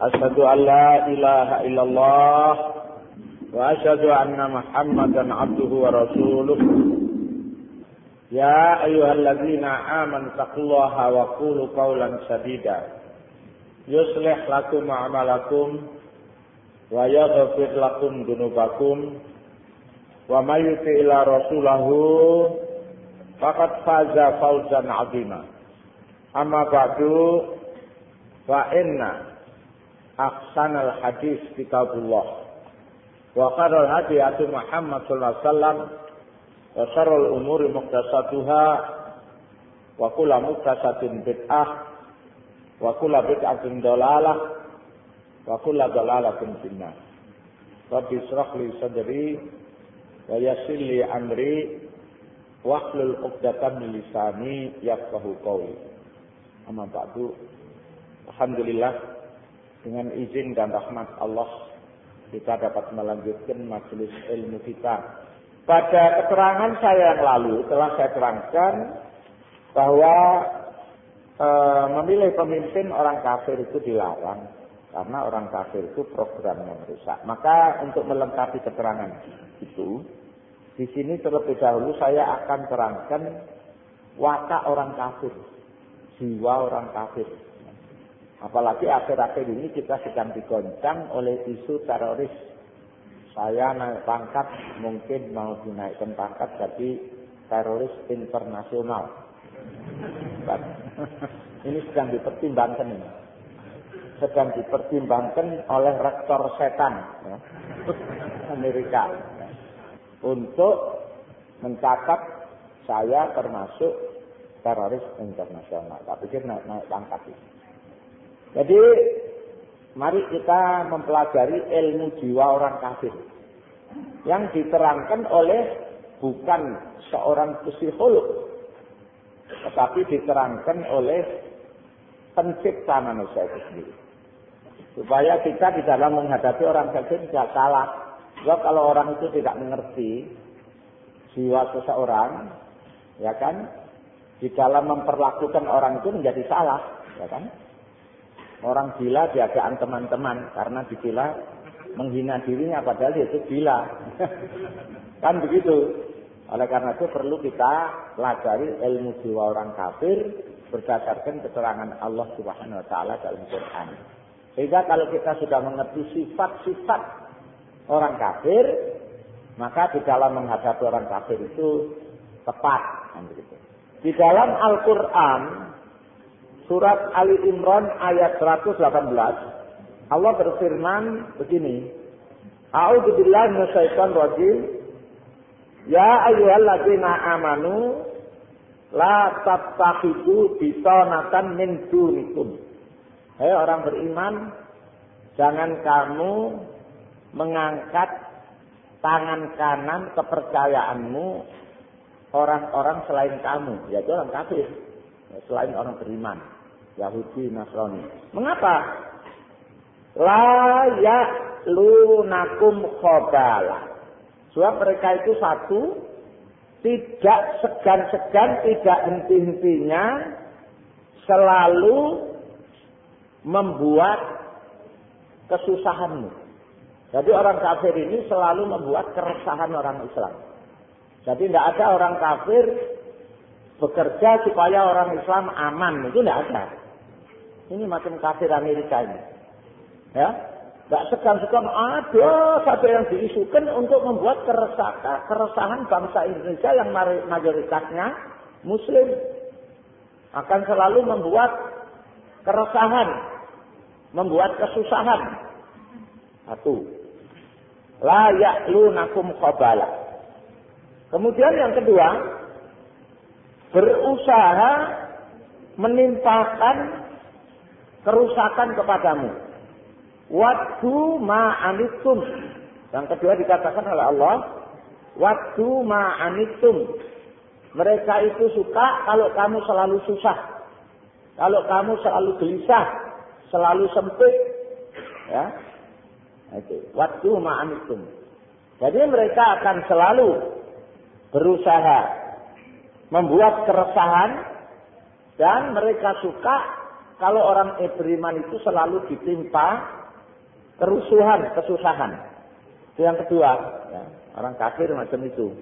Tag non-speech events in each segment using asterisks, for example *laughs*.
أشهد أن لا إله إلا الله وأشهد أن محمدا عبده ورسوله يا أيها الذين آمنوا اتقوا الله وقولوا قولا سديدا يصلح لكم أعمالكم ويغفر لكم ذنوبكم ومن يطع إلى رسوله فقد فاز فوزا عظيما أما بعد فإن ahsanal hadis kitabullah. Wa khairul hadi hadi Muhammad sallallahu alaihi wasallam wa syarrul umuri muhdatsatuha wa kullu muhdatsatin bid'ah wa kullu bid'atin dalalah wa kullu dalalatin finnar. Rabbi israh li sadri wa yassir li amri wahlul 'uqdatam min lisani yafqahu qawli. Amma ba'du. Alhamdulillah dengan izin dan rahmat Allah kita dapat melanjutkan majelis ilmu kita. Pada keterangan saya yang lalu telah saya terangkan bahwa e, memilih pemimpin orang kafir itu dilarang karena orang kafir itu programnya merusak. Maka untuk melengkapi keterangan itu, di sini terlebih dahulu saya akan terangkan watak orang kafir, jiwa orang kafir. Apalagi akhir-akhir ini kita sedang digoncang oleh isu teroris. Saya naik pangkat, mungkin mau dinaikkan pangkat jadi teroris internasional. Ini sedang dipertimbangkan ini. Sedang dipertimbangkan oleh rektor setan ya, Amerika. Untuk mencatat saya termasuk teroris internasional. Tapi pikir naik, naik pangkat ini. Jadi mari kita mempelajari ilmu jiwa orang kafir yang diterangkan oleh bukan seorang psikolog tetapi diterangkan oleh pencipta manusia itu sendiri. Supaya kita di dalam menghadapi orang kafir tidak salah. Sebab kalau orang itu tidak mengerti jiwa seseorang, ya kan, di dalam memperlakukan orang itu menjadi salah, ya kan? Orang gila diagaan teman-teman karena dikira menghina dirinya padahal itu gila. *laughs* kan begitu. Oleh karena itu perlu kita pelajari ilmu jiwa orang kafir berdasarkan keterangan Allah Subhanahu wa taala dalam Quran. Sehingga kalau kita sudah mengerti sifat-sifat orang kafir, maka di dalam menghadapi orang kafir itu tepat. Kan. Di dalam Al-Quran Surat Ali Imran ayat 118. Allah berfirman begini. A'udzu billahi minasyaitonir rajim. Ya ayyuhalladzina amanu la tattakhidu bisanatan min dunikum. Hei orang beriman, jangan kamu mengangkat tangan kanan kepercayaanmu orang-orang selain kamu, yaitu orang kafir, selain orang beriman. Yahudi Nasrani. Mengapa? La ya lunakum khobala. Sebab mereka itu satu, tidak segan-segan, tidak henti-hentinya, selalu membuat kesusahanmu. Jadi orang kafir ini selalu membuat keresahan orang Islam. Jadi tidak ada orang kafir bekerja supaya orang Islam aman. Itu tidak ada. Ini macam kafir Amerika ini. Ya, tidak segan-segan ada satu yang diisukan untuk membuat keresahan, keresahan bangsa Indonesia yang mayoritasnya Muslim akan selalu membuat keresahan, membuat kesusahan. Satu, layak lunakum khobala. Kemudian yang kedua, berusaha menimpakan kerusakan kepadamu. Waddu ma'anitum. Yang kedua dikatakan oleh Allah, Waddu ma'anitum. Mereka itu suka kalau kamu selalu susah. Kalau kamu selalu gelisah, selalu sempit. Ya. Itu. Waddu ma'anitum. Jadi mereka akan selalu berusaha membuat keresahan dan mereka suka kalau orang beriman itu selalu ditimpa kerusuhan, kesusahan. Itu yang kedua. Ya. Orang kafir macam itu.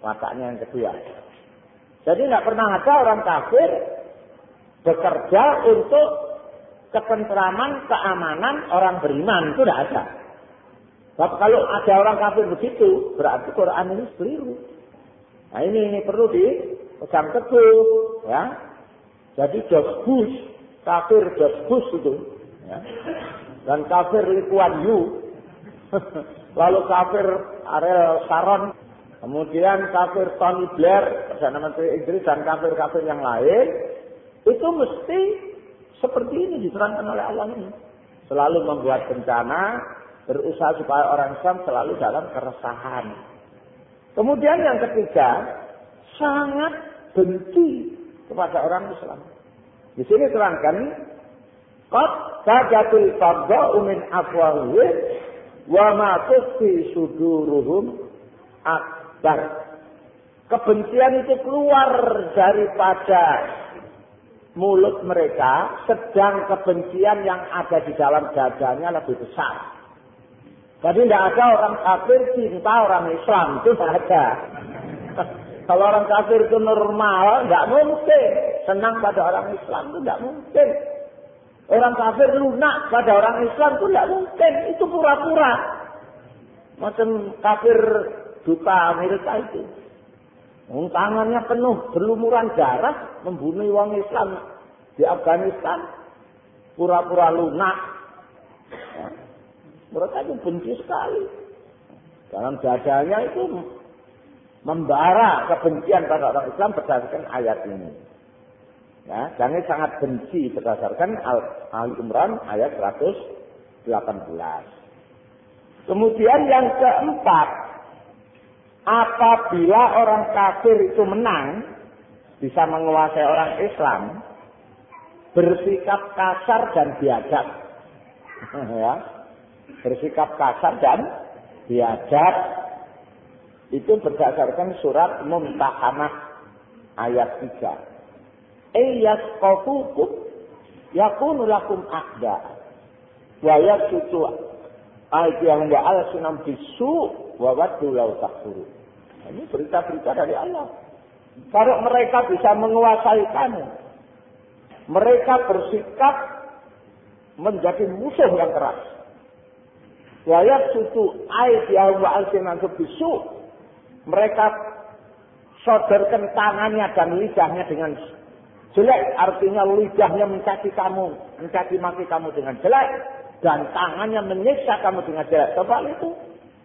Wataknya yang kedua. Jadi nggak pernah ada orang kafir bekerja untuk ketentraman, keamanan orang beriman. Itu tidak ada. Tapi kalau ada orang kafir begitu, berarti Quran ini keliru. Nah ini ini perlu dipegang teguh, ya. Jadi George Bush, kafir Bush itu, ya. dan kafir Lee Kuan Yew, *laughs* lalu kafir Ariel Sharon, kemudian kafir Tony Blair, Perdana Menteri Inggris dan kafir-kafir yang lain, itu mesti seperti ini diterangkan oleh Allah ini. Selalu membuat bencana, berusaha supaya orang Islam selalu dalam keresahan. Kemudian yang ketiga, sangat benci kepada orang Islam. Di sini terangkan, Qad kadatul farda'u min afwahihim wa ma tukhfi suduruhum akbar. Kebencian itu keluar daripada mulut mereka, sedang kebencian yang ada di dalam dadanya lebih besar. Jadi tidak ada orang kafir cinta orang Islam, itu tidak ada. *laughs* Kalau orang kafir itu normal, tidak mungkin. Senang pada orang Islam itu tidak mungkin. Orang kafir lunak pada orang Islam itu tidak mungkin. Itu pura-pura. Macam kafir duta Amerika itu. Tangannya penuh berlumuran darah membunuh orang Islam di Afghanistan. Pura-pura lunak. Mereka itu benci sekali. Dalam dadanya itu membara kebencian pada orang Islam berdasarkan ayat ini. Ya, sangat benci berdasarkan Al Imran ayat 118. Kemudian yang keempat, apabila orang kafir itu menang, bisa menguasai orang Islam, bersikap kasar dan biadab. *laughs* ya, bersikap kasar dan biadab itu berdasarkan surat Mumtahanah ayat 3. Eyas qafukum yakunu lakum akda. Wa yasutu aydiyahum wa alsunam bisu wa waddu law takfuru. Ini berita-berita dari Allah. Kalau mereka bisa menguasai kamu, mereka bersikap menjadi musuh yang keras. Wayat sutu aydiyahum wa alsunam bisu mereka sodorkan tangannya dan lidahnya dengan jelek. Artinya lidahnya mencaci kamu, mencaci maki kamu dengan jelek. Dan tangannya menyiksa kamu dengan jelek. Coba itu.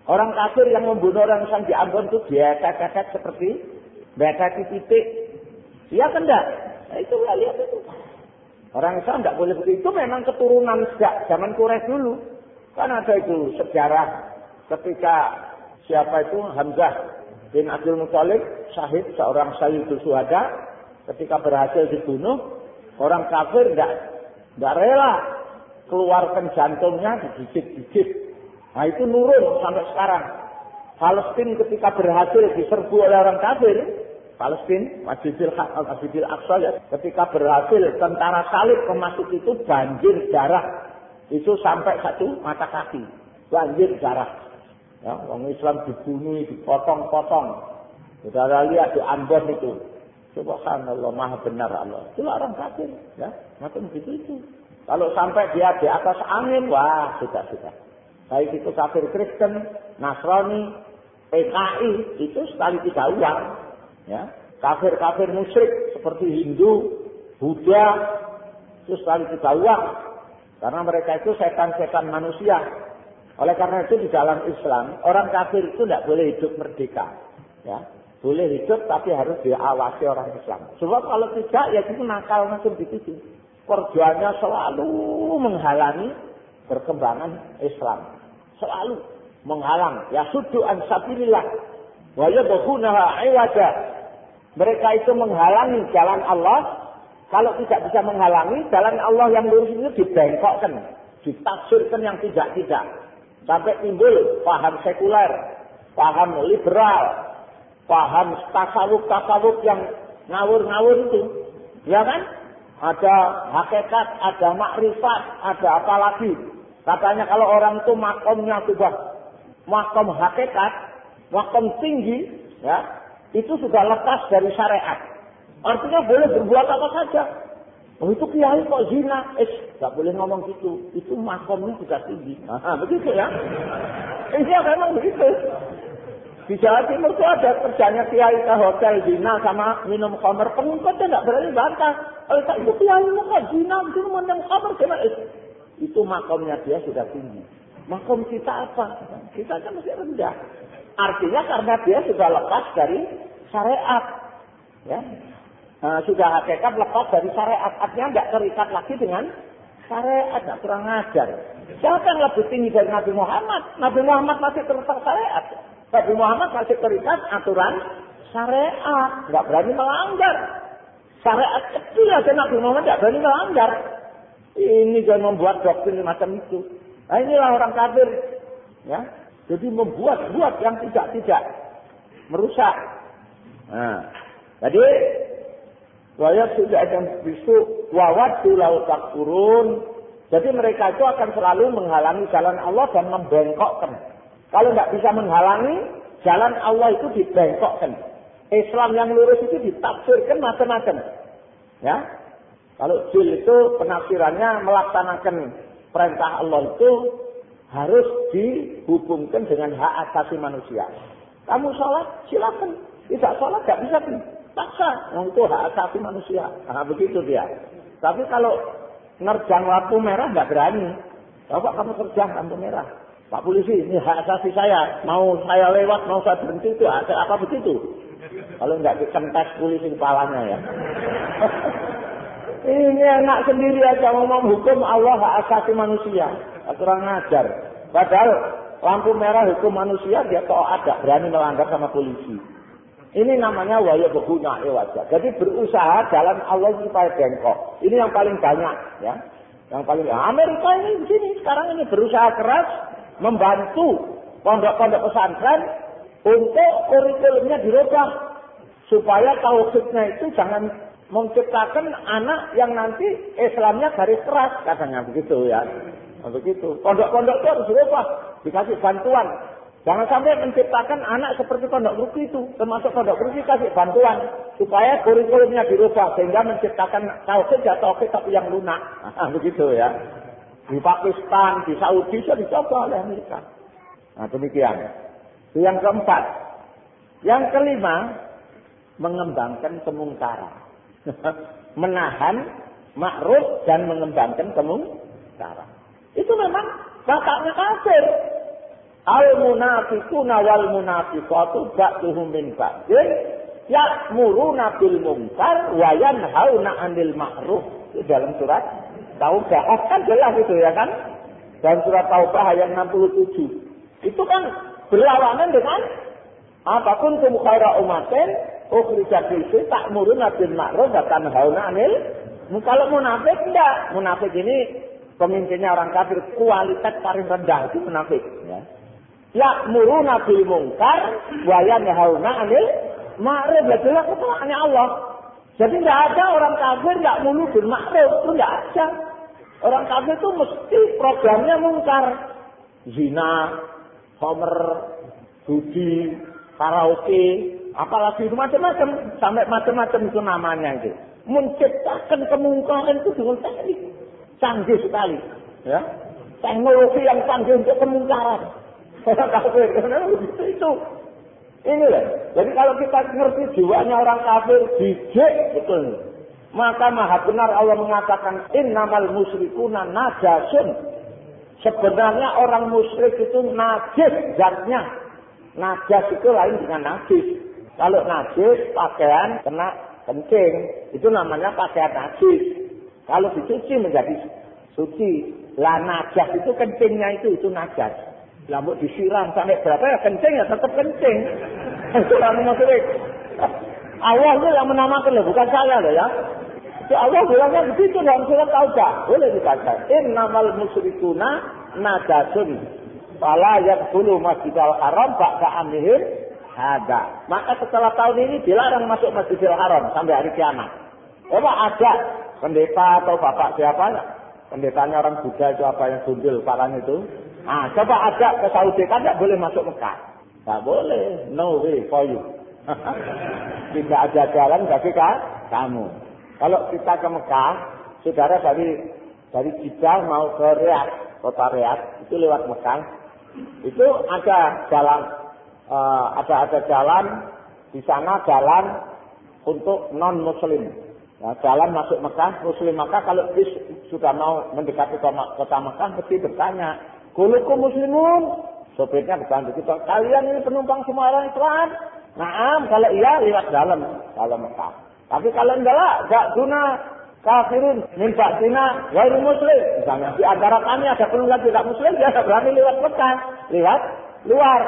Orang kafir yang membunuh orang Islam di Ambon itu biasa-biasa seperti biasa titik. Iya kan enggak? Nah, itu nggak lihat itu. Orang Islam tidak boleh begitu. Itu memang keturunan sejak zaman Quraisy dulu. Kan ada itu sejarah ketika siapa itu Hamzah bin Abdul Muthalib syahid seorang sayyidul suhada ketika berhasil dibunuh orang kafir tidak tidak rela keluarkan jantungnya digigit-gigit. Nah itu nurun sampai sekarang. Palestina ketika berhasil diserbu oleh orang kafir, Palestina, Masjidil Haq, Masjidil Aqsa ya, ketika berhasil tentara salib kemasuk itu banjir darah. Itu sampai satu mata kaki. Banjir darah. Ya, orang Islam dibunuh, dipotong-potong. Saudara lihat di Ambon itu. Subhanallah, maha benar Allah. Itu orang kafir. Ya, macam begitu itu. Kalau sampai dia di atas angin, wah sudah-sudah. Baik itu kafir Kristen, Nasrani, PKI, itu sekali tiga uang. Ya, kafir-kafir musyrik seperti Hindu, Buddha, itu sekali tiga uang. Karena mereka itu setan-setan manusia. Oleh karena itu di dalam Islam orang kafir itu tidak boleh hidup merdeka, ya boleh hidup tapi harus diawasi orang Islam. Sebab kalau tidak ya itu nakal macam begitu. Kerjanya selalu menghalangi perkembangan Islam. Selalu menghalang. Ya sudu an sabilillah. Wa yadkhunaha iwaja. Mereka itu menghalangi jalan Allah. Kalau tidak bisa menghalangi, jalan Allah yang lurus itu dibengkokkan. Ditafsirkan yang tidak-tidak. Sampai timbul paham sekuler, paham liberal, paham tasawuf-tasawuf yang ngawur-ngawur itu. Ya kan? Ada hakikat, ada makrifat, ada apa lagi. Katanya kalau orang itu makomnya sudah makom hakikat, makom tinggi, ya, itu sudah lepas dari syariat. Artinya boleh berbuat apa saja. Oh itu kiai kok zina? Eh, nggak boleh ngomong gitu. Itu makomnya sudah tinggi. Nah, begitu ya. Iya memang begitu. Di Jawa Timur itu ada kerjanya kiai ke hotel zina sama minum khamr. Pengikutnya tidak berani bantah. Tak itu kiai kok zina, itu minum khamr. Itu makomnya dia sudah tinggi. Makom kita apa? Kita kan masih rendah. Artinya karena dia sudah lepas dari syariat. Ya. Nah, sudah hakikat lepas dari syariat. Artinya tidak terikat lagi dengan syariat. Tidak kurang ajar. Siapa yang lebih tinggi dari Nabi Muhammad? Nabi Muhammad masih terikat syariat. Nabi Muhammad masih terikat aturan syariat, nggak berani melanggar. Syariat kecil aja Nabi Muhammad nggak berani melanggar. Ini jangan membuat doktrin macam itu. Nah inilah orang kafir. Ya. Jadi membuat buat yang tidak tidak merusak. Nah, jadi Wayat sudah ada bisu wawat laut turun. Jadi mereka itu akan selalu menghalangi jalan Allah dan membengkokkan kalau tidak bisa menghalangi, jalan Allah itu dibengkokkan. Islam yang lurus itu ditafsirkan macam-macam. Ya, kalau jil itu penafsirannya melaksanakan perintah Allah itu harus dihubungkan dengan hak asasi manusia. Kamu sholat, silakan. Tidak sholat, tidak bisa paksa. Itu hak asasi manusia. Nah, begitu dia. Tapi kalau ngerjang lampu merah nggak berani. Bapak kamu kerja lampu merah. Pak polisi, ini hak asasi saya. Mau saya lewat, mau saya berhenti itu hak apa begitu? Kalau nggak dikentas polisi kepalanya ya. *laughs* ini enak sendiri aja ngomong hukum Allah hak asasi manusia. Kurang ngajar. Padahal lampu merah hukum manusia dia kok ada berani melanggar sama polisi. Ini namanya waya berguna wajah. Jadi berusaha jalan Allah supaya bengkok. Ini yang paling banyak ya. Yang paling Amerika ini di sini sekarang ini berusaha keras membantu pondok-pondok pesantren untuk kurikulumnya dirubah supaya tauhidnya itu jangan menciptakan anak yang nanti Islamnya garis keras katanya begitu ya begitu pondok-pondok itu harus dirubah dikasih bantuan jangan sampai menciptakan anak seperti pondok ruki itu termasuk pondok ruki kasih bantuan supaya kurikulumnya dirubah sehingga menciptakan tauhid ya tauhid tapi yang lunak begitu ya di Pakistan, di Saudi sudah dicoba oleh Amerika. Nah demikian. Itu yang keempat. Yang kelima, mengembangkan kemungkaran. *laughs* Menahan makruf dan mengembangkan kemungkaran. Itu memang bapaknya kafir. Al munafiquna wal munafiqatu ba'duhum min ba'din ya'muruna bil munkar wa yanhauna 'anil ma'ruf. Itu dalam surat Taubah kan jelas itu ya kan? Dan surat Taubah ayat 67. Itu kan berlawanan dengan apa pun tum khaira umatin ukhrijat bil ta'muruna bil ma'ruf wa tanhauna 'anil kalau munafik enggak. Munafik ini pemimpinnya orang kafir kualitas paling rendah itu munafik ya. Ya muruna bil mungkar wa yanhauna 'anil ma'ruf. Jelas itu Allah. Jadi nggak ada orang kafir nggak mulu bermakruf itu nggak ada. Orang kafir itu mesti programnya mungkar, zina, homer, judi, karaoke, apalagi itu macam-macam, sampai macam-macam itu namanya itu. Menciptakan kemungkaran itu dengan teknik canggih sekali, ya. Teknologi yang canggih untuk kemungkaran. Orang kafir, karena begitu itu. Ini lah. Jadi kalau kita ngerti jiwanya orang kafir, jijik betul. Maka maha benar Allah mengatakan innamal musyrikuna najasun. Sebenarnya orang musyrik itu najis zatnya. Najas itu lain dengan najis. Kalau najis pakaian kena kencing, itu namanya pakaian najis. Kalau dicuci menjadi suci. Lah najas itu kencingnya itu itu najas. Lah mau disiram sampai berapa ya kencing ya tetap kencing. Orang musyrik. Allah itu yang menamakan loh, bukan saya loh ya. Itu Allah bilangnya begitu dalam surat Taubah. Boleh dibaca. Innamal musyrikuna najasun. Fala yadkhulu masjidal haram ba'da amihim ada. Maka setelah tahun ini dilarang masuk masjidil haram sampai hari kiamat. Coba ada pendeta atau bapak siapa pendetanya orang Buddha itu apa yang gundul parang itu. Ah, coba ajak ke Saudi kan tidak boleh masuk Mekah. Tidak boleh, no way for you. *laughs* Tidak ada jalan bagi kamu. Kalau kita ke Mekah, saudara dari dari Jeddah mau ke Riyadh, kota Riyadh, itu lewat Mekah, itu ada jalan, uh, ada ada jalan di sana jalan untuk non Muslim. Nah, jalan masuk Mekah, Muslim Mekah kalau bis sudah mau mendekati kota Mekah mesti bertanya, kuluku muslimun? Sopirnya bertanya kita, kalian ini penumpang semua orang Islam? Nah, kalau iya lewat dalam, dalam Mekah. Tapi kalau enggak enggak guna kafirun minta tina wahai muslim. Misalnya di antara kami ada penumpang tidak muslim, dia tidak berani lewat Mekah, lewat luar.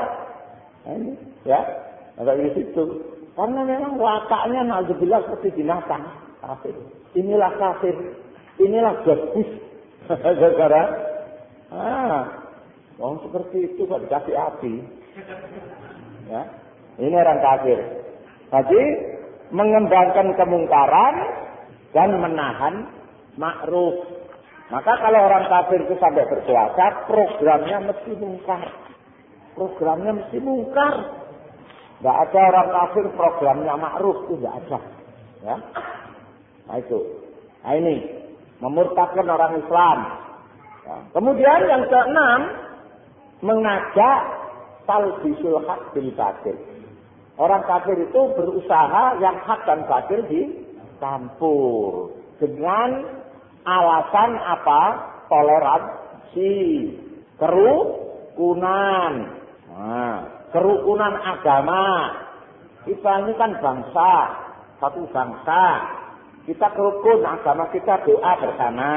Ini, ya, ada di situ. Karena memang wataknya naudzubillah seperti binatang kafir. Inilah kafir. Inilah bagus. *laughs* Gara-gara ah, oh seperti itu kok dikasih api. Ya, ini orang kafir. Jadi mengembangkan kemungkaran dan menahan makruf. Maka kalau orang kafir itu sampai berkuasa, programnya mesti mungkar. Programnya mesti mungkar. Tidak ada orang kafir programnya makruf itu tidak ada. Ya. Nah itu. Nah ini memurtadkan orang Islam. Kemudian yang keenam mengajak talbisul hak bil batil. Orang kafir itu berusaha yang hak dan batil dicampur dengan alasan apa? Toleransi, kerukunan, nah, kerukunan agama. Kita ini kan bangsa, satu bangsa, kita rukun agama kita doa bersama.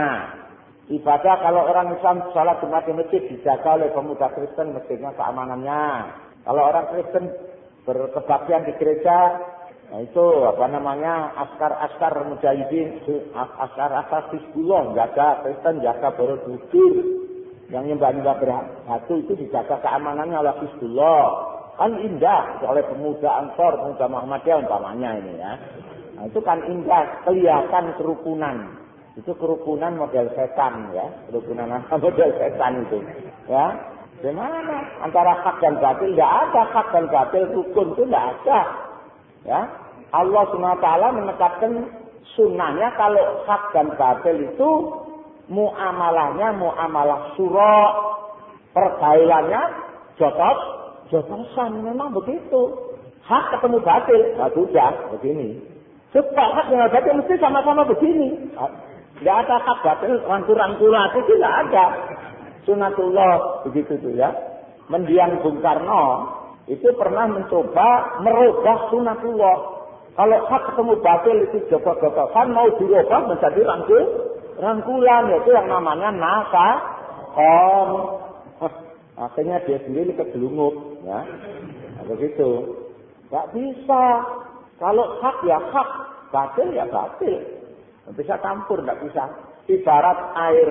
Ibadah kalau orang Islam sholat Jumat di masjid dijaga oleh pemuda Kristen mestinya keamanannya. Kalau orang Kristen berkebaktian di gereja, nah itu apa namanya askar-askar mujahidin, askar-askar Hizbullah jaga Kristen, jaga Borobudur. Yang nyembah-nyembah batu itu dijaga keamanannya oleh Hizbullah. Kan indah oleh pemuda Ansor, pemuda Muhammadiyah umpamanya ini ya. Nah, itu kan indah, kelihatan kerukunan. Itu kerukunan model setan ya, kerukunan *laughs* model setan itu. Ya, gimana? Antara hak dan batil tidak ada hak dan batil rukun itu tidak ada. Ya, Allah swt menetapkan sunnahnya kalau hak dan batil itu muamalahnya muamalah surah, pergaulannya jotos, jotosan memang begitu. Hak ketemu batil, nah sudah begini. Sepakat dengan batil mesti sama-sama begini. Tidak ada hak batil rangkul-rangkulan itu tidak ada. Sunatullah begitu tuh ya. Mendiang Bung Karno itu pernah mencoba merubah sunatullah. Kalau hak ketemu batil itu jabak-jabakan mau dirubah menjadi rangkul rangkulan yaitu yang namanya nasa om. Akhirnya dia sendiri kegelungup ya. Nah, begitu. Gak bisa. Kalau hak ya hak, batil ya batil. Bisa campur, tidak bisa. Ibarat air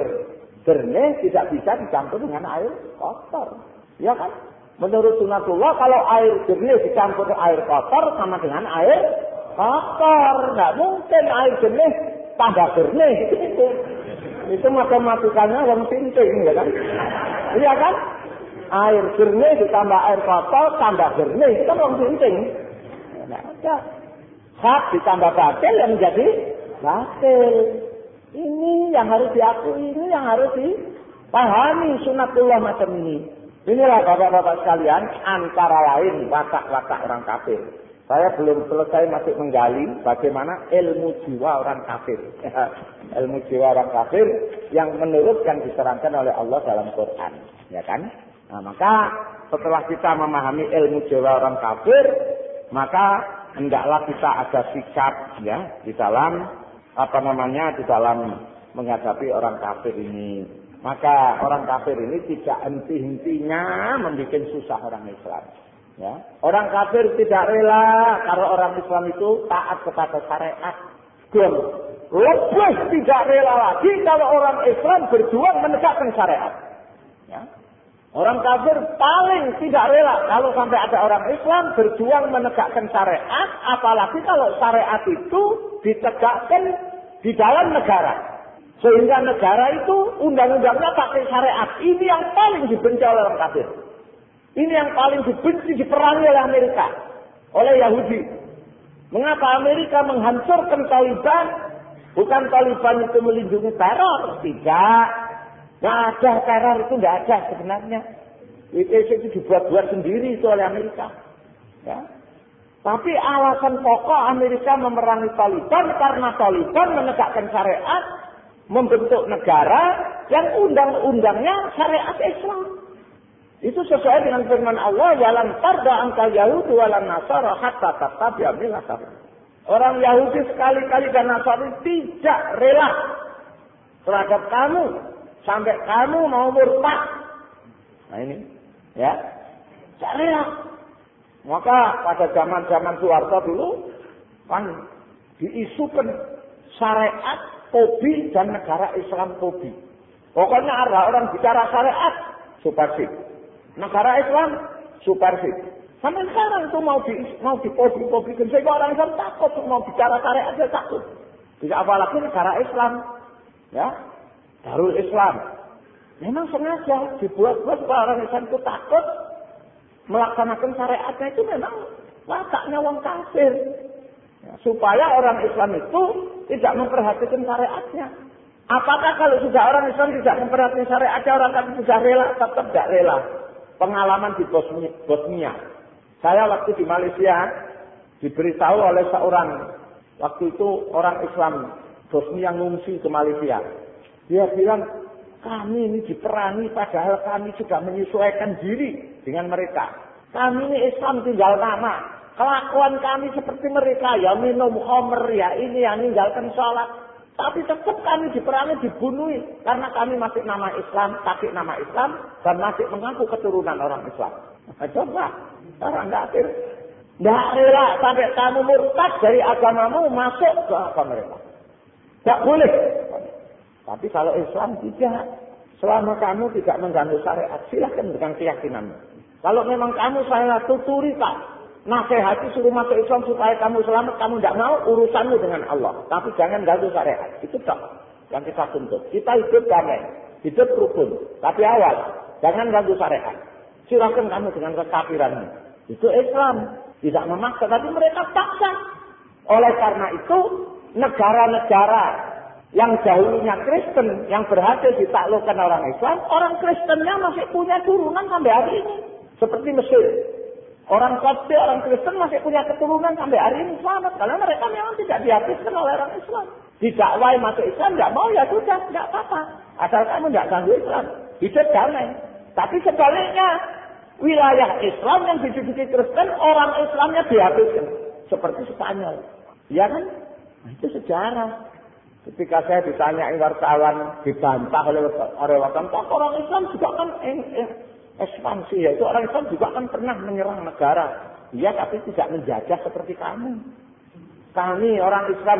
jernih tidak bisa dicampur dengan air kotor. Ya kan? Menurut sunatullah kalau air jernih dicampur air kotor sama dengan air kotor. Nggak mungkin air jernih tambah jernih. *laughs* Itu, itu matematikanya yang penting, ya kan? Iya kan? Air jernih ditambah air kotor tambah jernih. Itu yang penting. Nah, hak ditambah batil yang menjadi batil. Ini yang harus diakui, ini yang harus dipahami sunatullah macam ini. Inilah bapak-bapak sekalian antara lain watak-watak orang kafir. Saya belum selesai masih menggali bagaimana ilmu jiwa orang kafir. *laughs* ilmu jiwa orang kafir yang menurutkan diterangkan oleh Allah dalam Quran. Ya kan? Nah, maka setelah kita memahami ilmu jiwa orang kafir, maka hendaklah kita ada sikap ya di dalam apa namanya di dalam menghadapi orang kafir ini. Maka orang kafir ini tidak henti-hentinya membuat susah orang Islam. Ya. Orang kafir tidak rela kalau orang Islam itu taat kepada syariat. Gom. Lebih tidak rela lagi kalau orang Islam berjuang menegakkan syariat. Ya. Orang kafir paling tidak rela kalau sampai ada orang Islam berjuang menegakkan syariat, apalagi kalau syariat itu ditegakkan di dalam negara. Sehingga negara itu undang-undangnya pakai syariat. Ini yang paling dibenci oleh orang kafir. Ini yang paling dibenci, diperangi oleh Amerika. Oleh Yahudi. Mengapa Amerika menghancurkan Taliban? Bukan Taliban itu melindungi teror. Tidak. Tidak ada teror itu tidak ada sebenarnya. ITC itu dibuat-buat sendiri itu oleh Amerika. Ya. Tapi alasan pokok Amerika memerangi Taliban karena Taliban menegakkan syariat membentuk negara yang undang-undangnya syariat Islam. Itu sesuai dengan firman Allah, "Walan tarda angkal Yahudi walan Nasara hatta tattabi millatar." Orang Yahudi sekali-kali dan Nasrani tidak rela terhadap kamu sampai kamu mau murtad. Nah ini, ya, rela. Maka pada zaman-zaman Soeharto dulu kan diisukan syariat Kobi dan negara Islam Kobi. Pokoknya ada orang bicara syariat, supersif. Negara Islam, supersif. Sampai sekarang itu mau di mau di kobi kobi sehingga orang Islam takut mau bicara syariat dia takut. Tidak apalagi negara Islam, ya Darul Islam. Memang sengaja dibuat-buat supaya orang Islam itu takut melaksanakan syariatnya itu memang wataknya wong kafir. Ya, supaya orang Islam itu tidak memperhatikan syariatnya. Apakah kalau sudah orang Islam tidak memperhatikan syariatnya, orang kan sudah rela? Tetap tidak rela. Pengalaman di Bosnia, Bosnia. Saya waktu di Malaysia diberitahu oleh seorang waktu itu orang Islam Bosnia ngungsi ke Malaysia. Dia bilang, kami ini diperangi padahal kami sudah menyesuaikan diri dengan mereka. Kami ini Islam tinggal nama. Kelakuan kami seperti mereka, ya minum homer, ya ini, yang meninggalkan sholat. Tapi tetap kami diperangi, dibunuh. Karena kami masih nama Islam, pakai nama Islam, dan masih mengaku keturunan orang Islam. Nah, coba, orang kafir. Tidak rela sampai kamu murtad dari agamamu masuk ke agama mereka. Tidak boleh. Tapi kalau Islam tidak. Selama kamu tidak mengganggu syariat, silahkan dengan keyakinanmu. Kalau memang kamu saya tuturi Pak, nasihati suruh masuk Islam supaya kamu selamat, kamu tidak mau urusanmu dengan Allah. Tapi jangan ganggu syariat. Itu tak yang kita tuntut. Kita hidup damai, hidup rukun. Tapi awal, jangan ganggu syariat. Silahkan kamu dengan kekafiranmu. Itu Islam. Tidak memaksa, tapi mereka paksa. Oleh karena itu, negara-negara yang dahulunya Kristen, yang berhasil ditaklukkan orang Islam, orang Kristennya masih punya turunan sampai hari ini. Seperti Mesir. Orang Kopti, orang Kristen masih punya keturunan sampai hari ini selamat. Karena mereka memang tidak dihabiskan oleh orang Islam. Didakwai masuk Islam, tidak mau ya sudah, tidak apa-apa. Asal kamu tidak ganggu Islam. Hidup damai. Tapi sebaliknya, wilayah Islam yang diduduki Kristen, orang Islamnya dihabiskan. Seperti Spanyol. Ya kan? Nah, itu sejarah. Ketika saya ditanya wartawan, dibantah oleh orang Islam, orang Islam juga kan eh, eh, ekspansi yaitu orang Islam juga kan pernah menyerang negara. Iya tapi tidak menjajah seperti kamu. Kami orang Islam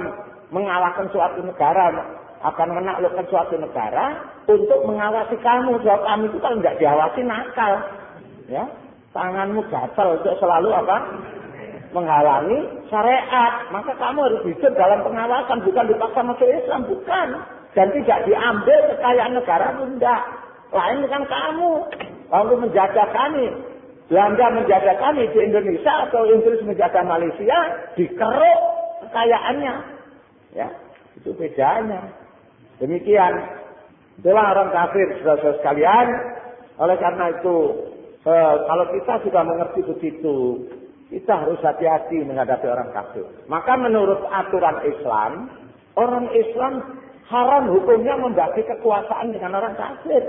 mengalahkan suatu negara akan menaklukkan suatu negara untuk mengawasi kamu. Sebab kami itu kalau nggak diawasi nakal. Ya, tanganmu gatal untuk selalu apa? Menghalangi syariat. Maka kamu harus hidup dalam pengawasan, bukan dipaksa masuk Islam, bukan. Dan tidak diambil kekayaan negara enggak. Lain dengan kamu. Lalu menjaga kami. Belanda menjaga kami di Indonesia atau Inggris menjaga Malaysia, dikeruk kekayaannya. Ya, itu bedanya. Demikian. Itulah orang kafir, saudara sekalian. Oleh karena itu, eh, kalau kita sudah mengerti begitu, kita harus hati-hati menghadapi orang kafir. Maka menurut aturan Islam, orang Islam haram hukumnya membagi kekuasaan dengan orang kafir.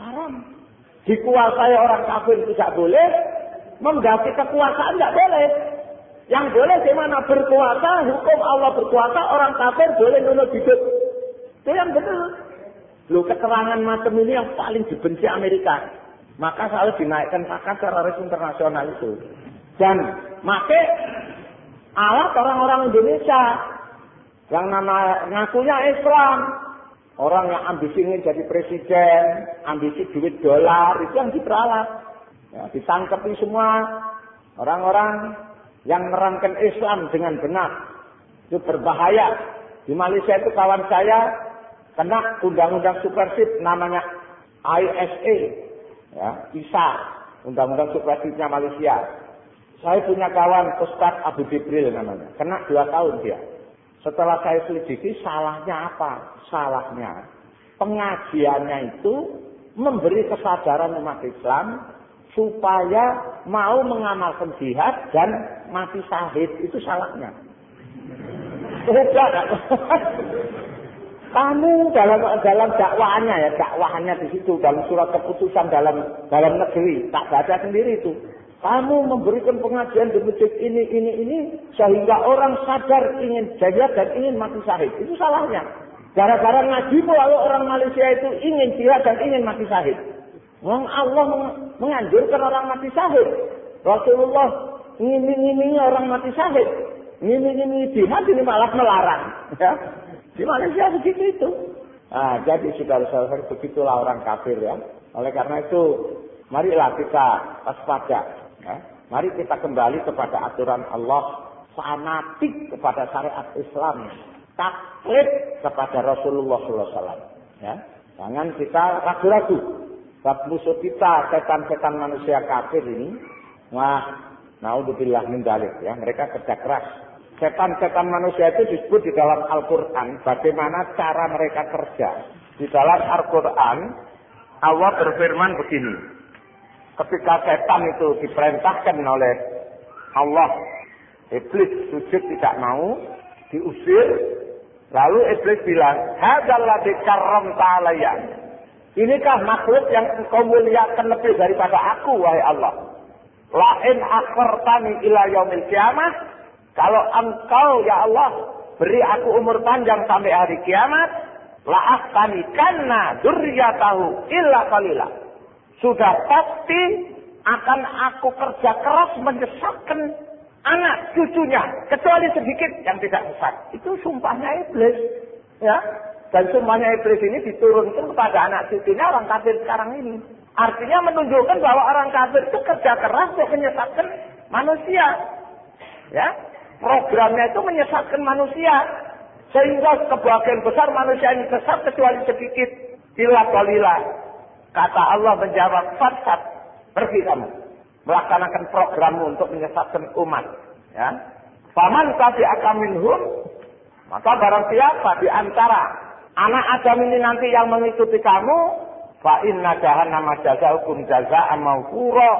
Haram dikuasai orang kafir tidak boleh, mengganti kekuasaan tidak boleh. Yang boleh di mana berkuasa, hukum Allah berkuasa, orang kafir boleh nunut hidup. Itu yang benar. Lu keterangan macam ini yang paling dibenci Amerika. Maka selalu dinaikkan pakat teroris internasional itu. Dan make alat orang-orang Indonesia yang nama ngakunya Islam. Orang yang ambisi ingin jadi presiden, ambisi duit dolar, itu yang diperalat. Ya, ditangkapi semua orang-orang yang menerangkan Islam dengan benar. Itu berbahaya. Di Malaysia itu kawan saya kena undang-undang supersip namanya ISA, ya, ISA, undang-undang supersipnya Malaysia. Saya punya kawan Ustaz Abu Jibril namanya, kena dua tahun dia. Setelah saya selidiki, salahnya apa? Salahnya pengajiannya itu memberi kesadaran umat Islam supaya mau mengamalkan jihad dan mati syahid itu salahnya. *laughs* Kamu dalam dalam dakwahnya ya, dakwahnya di situ dalam surat keputusan dalam dalam negeri, tak baca sendiri itu. Kamu memberikan pengajian di masjid ini, ini, ini, sehingga orang sadar ingin jihad dan ingin mati syahid. Itu salahnya. Gara-gara ngaji lalu orang Malaysia itu ingin jihad dan ingin mati syahid. Wong Allah menganjurkan orang mati syahid. Rasulullah ingin-ingin orang mati syahid. Ingin-ingin jihad ini malah melarang. *laughs* Ya. Di Malaysia begitu itu. Nah, jadi saudara-saudara begitulah orang kafir ya. Oleh karena itu, marilah kita waspada. Ya. Mari kita kembali kepada aturan Allah, fanatik kepada syariat Islam, taklid kepada Rasulullah SAW. Ya. Jangan kita ragu-ragu. Sebab musuh kita, setan-setan manusia kafir ini, wah, naudzubillah min ya. Mereka kerja keras Setan-setan manusia itu disebut di dalam Al-Quran bagaimana cara mereka kerja. Di dalam Al-Quran Allah berfirman begini. Ketika setan itu diperintahkan oleh Allah, iblis sujud tidak mau, diusir, lalu iblis bilang, Hadallah karam ta'alaya. Inikah makhluk yang engkau muliakan lebih daripada aku, wahai Allah. Lain akhartani ila yaumil kiamah, kalau engkau ya Allah beri aku umur panjang sampai hari kiamat, karena tahu illa qalila. Sudah pasti akan aku kerja keras menyesatkan anak cucunya kecuali sedikit yang tidak sesat. Itu sumpahnya iblis. Ya. Dan sumpahnya iblis ini diturunkan kepada anak cucunya orang kafir sekarang ini. Artinya menunjukkan bahwa orang kafir itu kerja keras untuk menyesatkan manusia. Ya, programnya itu menyesatkan manusia. Sehingga kebahagiaan besar manusia ini sesat kecuali sedikit. Ila qalila. Kata Allah menjawab, fatsat. Pergi kamu. Melaksanakan programmu untuk menyesatkan umat. Ya. Faman tapi akaminhum. Maka barang siapa di antara anak Adam ini nanti yang mengikuti kamu. Fa inna jahannam jaza jaza'an mawfura.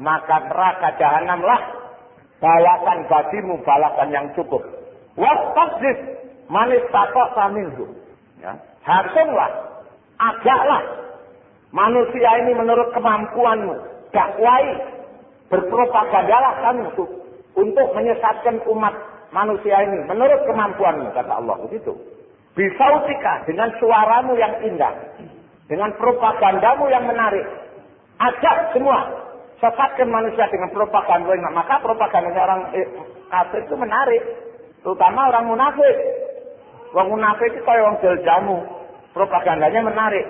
Maka neraka jahannamlah balasan bagimu balasan yang cukup. Wastaqzif manis takok saminhu. Ya. Haruslah, ajaklah manusia ini menurut kemampuanmu. Dakwai, berpropagandalah kamu untuk, untuk menyesatkan umat manusia ini menurut kemampuanmu kata Allah begitu. Bisautika dengan suaramu yang indah, dengan propagandamu yang menarik. Ajak semua sesatkan manusia dengan propaganda maka propagandanya orang eh, kafir itu menarik terutama orang munafik orang munafik itu kayak orang jual jamu propagandanya menarik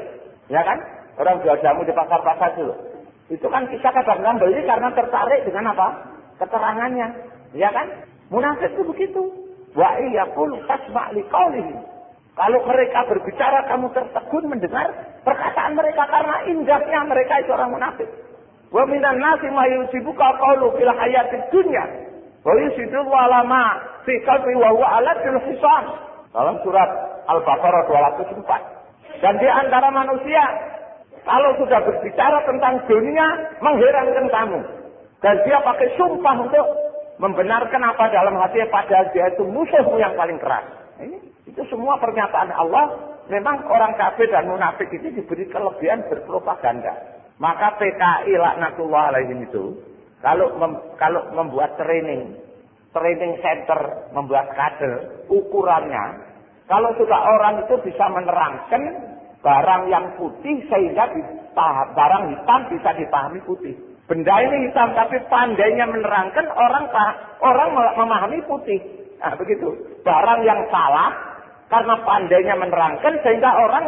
ya kan orang jual jamu di pasar-pasar itu itu kan kita kadang-kadang beli karena tertarik dengan apa? Keterangannya. Ya kan? Munafik itu begitu. Wa iya pun tasma' liqaulihi kalau mereka berbicara kamu tertegun mendengar perkataan mereka karena indahnya mereka itu orang munafik. Wa minan nasi ma yusibuka qawlu fil hayati dunya. Wa yusidu walama fi qalbi wa huwa alatul hisab. Dalam surat Al-Baqarah 204. Dan di antara manusia kalau sudah berbicara tentang dunia mengherankan kamu. Dan dia pakai sumpah untuk membenarkan apa dalam hatinya padahal dia itu musuhmu yang paling keras. Ini itu semua pernyataan Allah. Memang orang kafir dan munafik itu diberi kelebihan berpropaganda. Maka PKI laknatullah alaihim itu kalau mem, kalau membuat training, training center membuat kader, ukurannya Kalau sudah orang itu bisa menerangkan barang yang putih sehingga barang hitam bisa dipahami putih. Benda ini hitam tapi pandainya menerangkan orang orang memahami putih. Nah, begitu. Barang yang salah karena pandainya menerangkan sehingga orang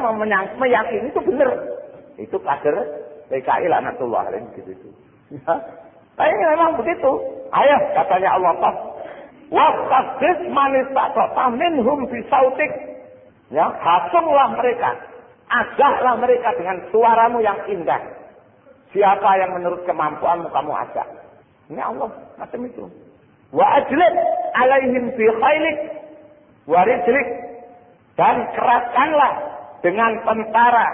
meyakini itu benar. Itu kader PKI laknatullah alaih gitu itu. Ya. Nah, ini memang begitu. Ayo katanya Allah Ta'ala. Wastabis manis minhum bisautik. Ya, hasunglah mereka. Ajaklah mereka dengan suaramu yang indah. Siapa yang menurut kemampuanmu kamu ajak. Ini Allah macam itu. Wa ajlib alaihim fi khailik wa. Dan keraskanlah dengan tentara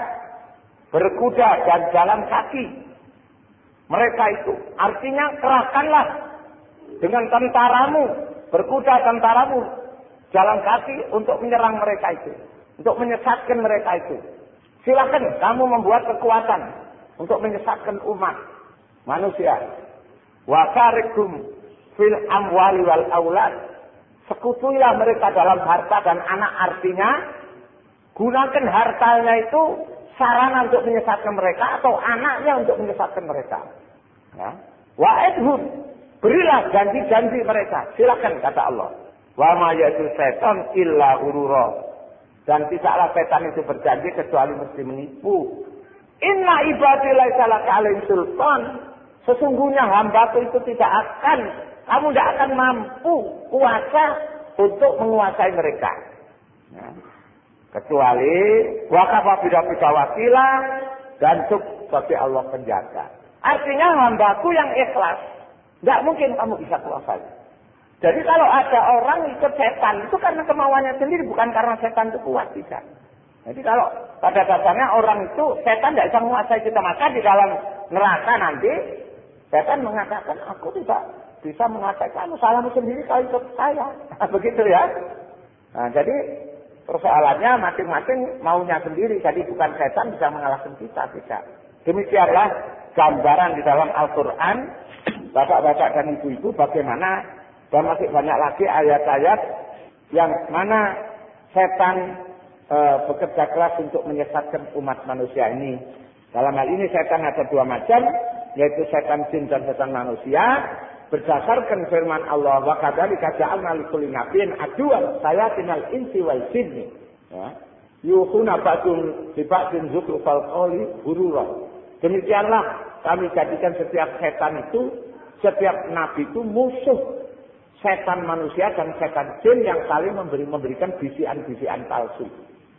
berkuda dan jalan kaki. Mereka itu artinya kerahkanlah dengan tentaramu, berkuda tentaramu, jalan kaki untuk menyerang mereka itu, untuk menyesatkan mereka itu. Silakan kamu membuat kekuatan untuk menyesatkan umat manusia. Wa fil amwali wal aulad. Sekutuilah mereka dalam harta dan anak artinya gunakan hartanya itu sarana untuk menyesatkan mereka atau anaknya untuk menyesatkan mereka. Ya. Wa'idhum. Berilah janji-janji mereka. Silakan kata Allah. Wa ma yaitu setan illa urura. Dan tidaklah setan itu berjanji kecuali mesti menipu. Inna ibadillah salah kalian sultan. Sesungguhnya hambaku itu tidak akan, kamu tidak akan mampu kuasa untuk menguasai mereka. Ya. Kecuali wakafa bidak wakila dan cuk seperti Allah penjaga. Artinya hambaku yang ikhlas. Tidak mungkin kamu bisa kuasai. Jadi kalau ada orang ikut setan itu karena kemauannya sendiri bukan karena setan itu kuat tidak. Jadi kalau pada dasarnya orang itu setan tidak bisa menguasai kita maka di dalam neraka nanti setan mengatakan aku tidak bisa menguasai kamu salahmu sendiri kalau ikut saya *laughs* begitu ya. Nah jadi Persoalannya masing-masing maunya sendiri. Jadi bukan setan bisa mengalahkan kita. Tidak. Demikianlah gambaran di dalam Al-Quran. Bapak-bapak dan ibu-ibu bagaimana. Dan masih banyak lagi ayat-ayat. Yang mana setan e, bekerja keras untuk menyesatkan umat manusia ini. Dalam hal ini setan ada dua macam. Yaitu setan jin dan setan manusia berdasarkan firman Allah wa kadzalika ja'alna likulli nabiyyin aduwan sayatinal insi wal jinni ya yuhuna ba'dun bi ba'din zukrufal qawli hurura demikianlah kami jadikan setiap setan itu setiap nabi itu musuh setan manusia dan setan jin yang saling memberi memberikan bisian-bisian palsu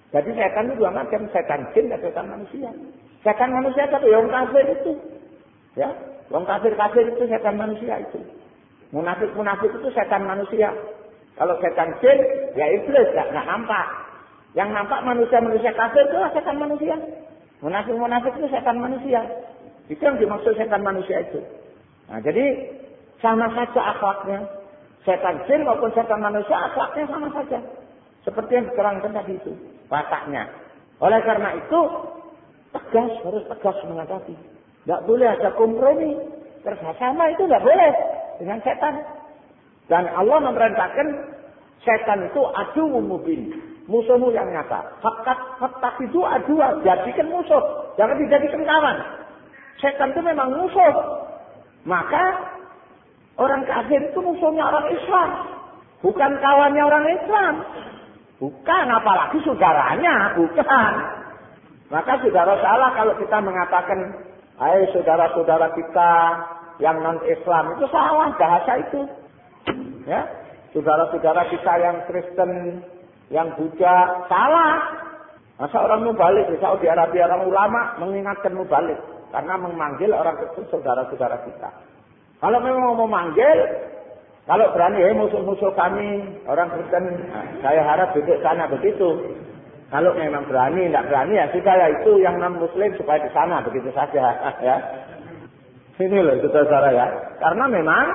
jadi setan itu dua macam setan jin dan setan manusia setan manusia tapi yang kafir itu ya Wong kafir-kafir itu setan manusia itu. Munafik-munafik itu setan manusia. Kalau setan jin, ya iblis, ya, nggak nampak. Yang nampak manusia-manusia kafir itu setan manusia. Munafik-munafik itu setan manusia. Itu yang dimaksud setan manusia itu. Nah, jadi sama saja akhlaknya. Setan jin maupun setan manusia akhlaknya sama saja. Seperti yang diterangkan tadi itu. Wataknya. Oleh karena itu, tegas, harus tegas menghadapi. Tidak boleh ada kompromi. Kerjasama itu tidak boleh dengan setan. Dan Allah memerintahkan setan itu adu mubin. Musuhmu yang nyata. Hakat, hakat itu adu, jadikan musuh. Jangan dijadikan kawan. Setan itu memang musuh. Maka orang kafir itu musuhnya orang Islam. Bukan kawannya orang Islam. Bukan, apalagi saudaranya. Bukan. Maka saudara salah kalau kita mengatakan Hai saudara-saudara kita yang non Islam itu salah bahasa itu. Ya, saudara-saudara kita yang Kristen, yang Buddha salah. Masa orang mau balik di Saudi Arabia orang ulama mengingatkan mau balik karena memanggil orang itu saudara-saudara kita. Kalau memang mau memanggil, kalau berani, eh musuh-musuh kami orang Kristen, nah, saya harap duduk sana begitu. Kalau memang berani, tidak berani ya sudah ya itu yang non muslim supaya di sana begitu saja *laughs* ya. Ini loh itu saudara ya. Karena memang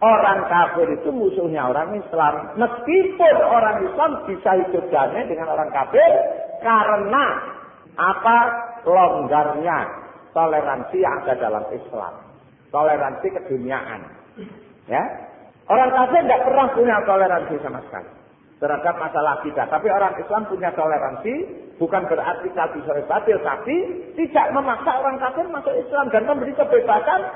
orang kafir itu musuhnya orang Islam. Meskipun orang Islam bisa hidup damai dengan orang kafir karena apa longgarnya toleransi yang ada dalam Islam. Toleransi keduniaan. Ya. Orang kafir tidak pernah punya toleransi sama sekali. terhadap masalah kita. Tapi orang Islam punya toleransi, bukan berarti kafir sore batil, tapi tidak memaksa orang kafir masuk Islam dan memberi kebebasan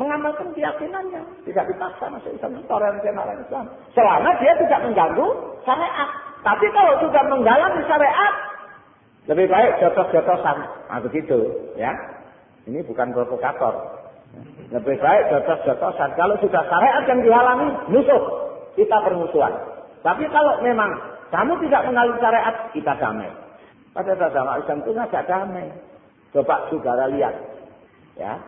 mengamalkan keyakinannya. Tidak dipaksa masuk Islam, toleransi orang Islam. Selama dia tidak mengganggu syariat. Tapi kalau sudah menggalangi syariat, lebih baik jotos-jotosan. Nah begitu, ya. Ini bukan provokator. Lebih baik jotos-jotosan. Kalau sudah syariat yang dihalangi, musuh. Kita bermusuhan. Tapi kalau memang kamu tidak mengalami syariat, kita damai. Pada agama Islam itu nggak damai. Coba saudara lihat. Ya.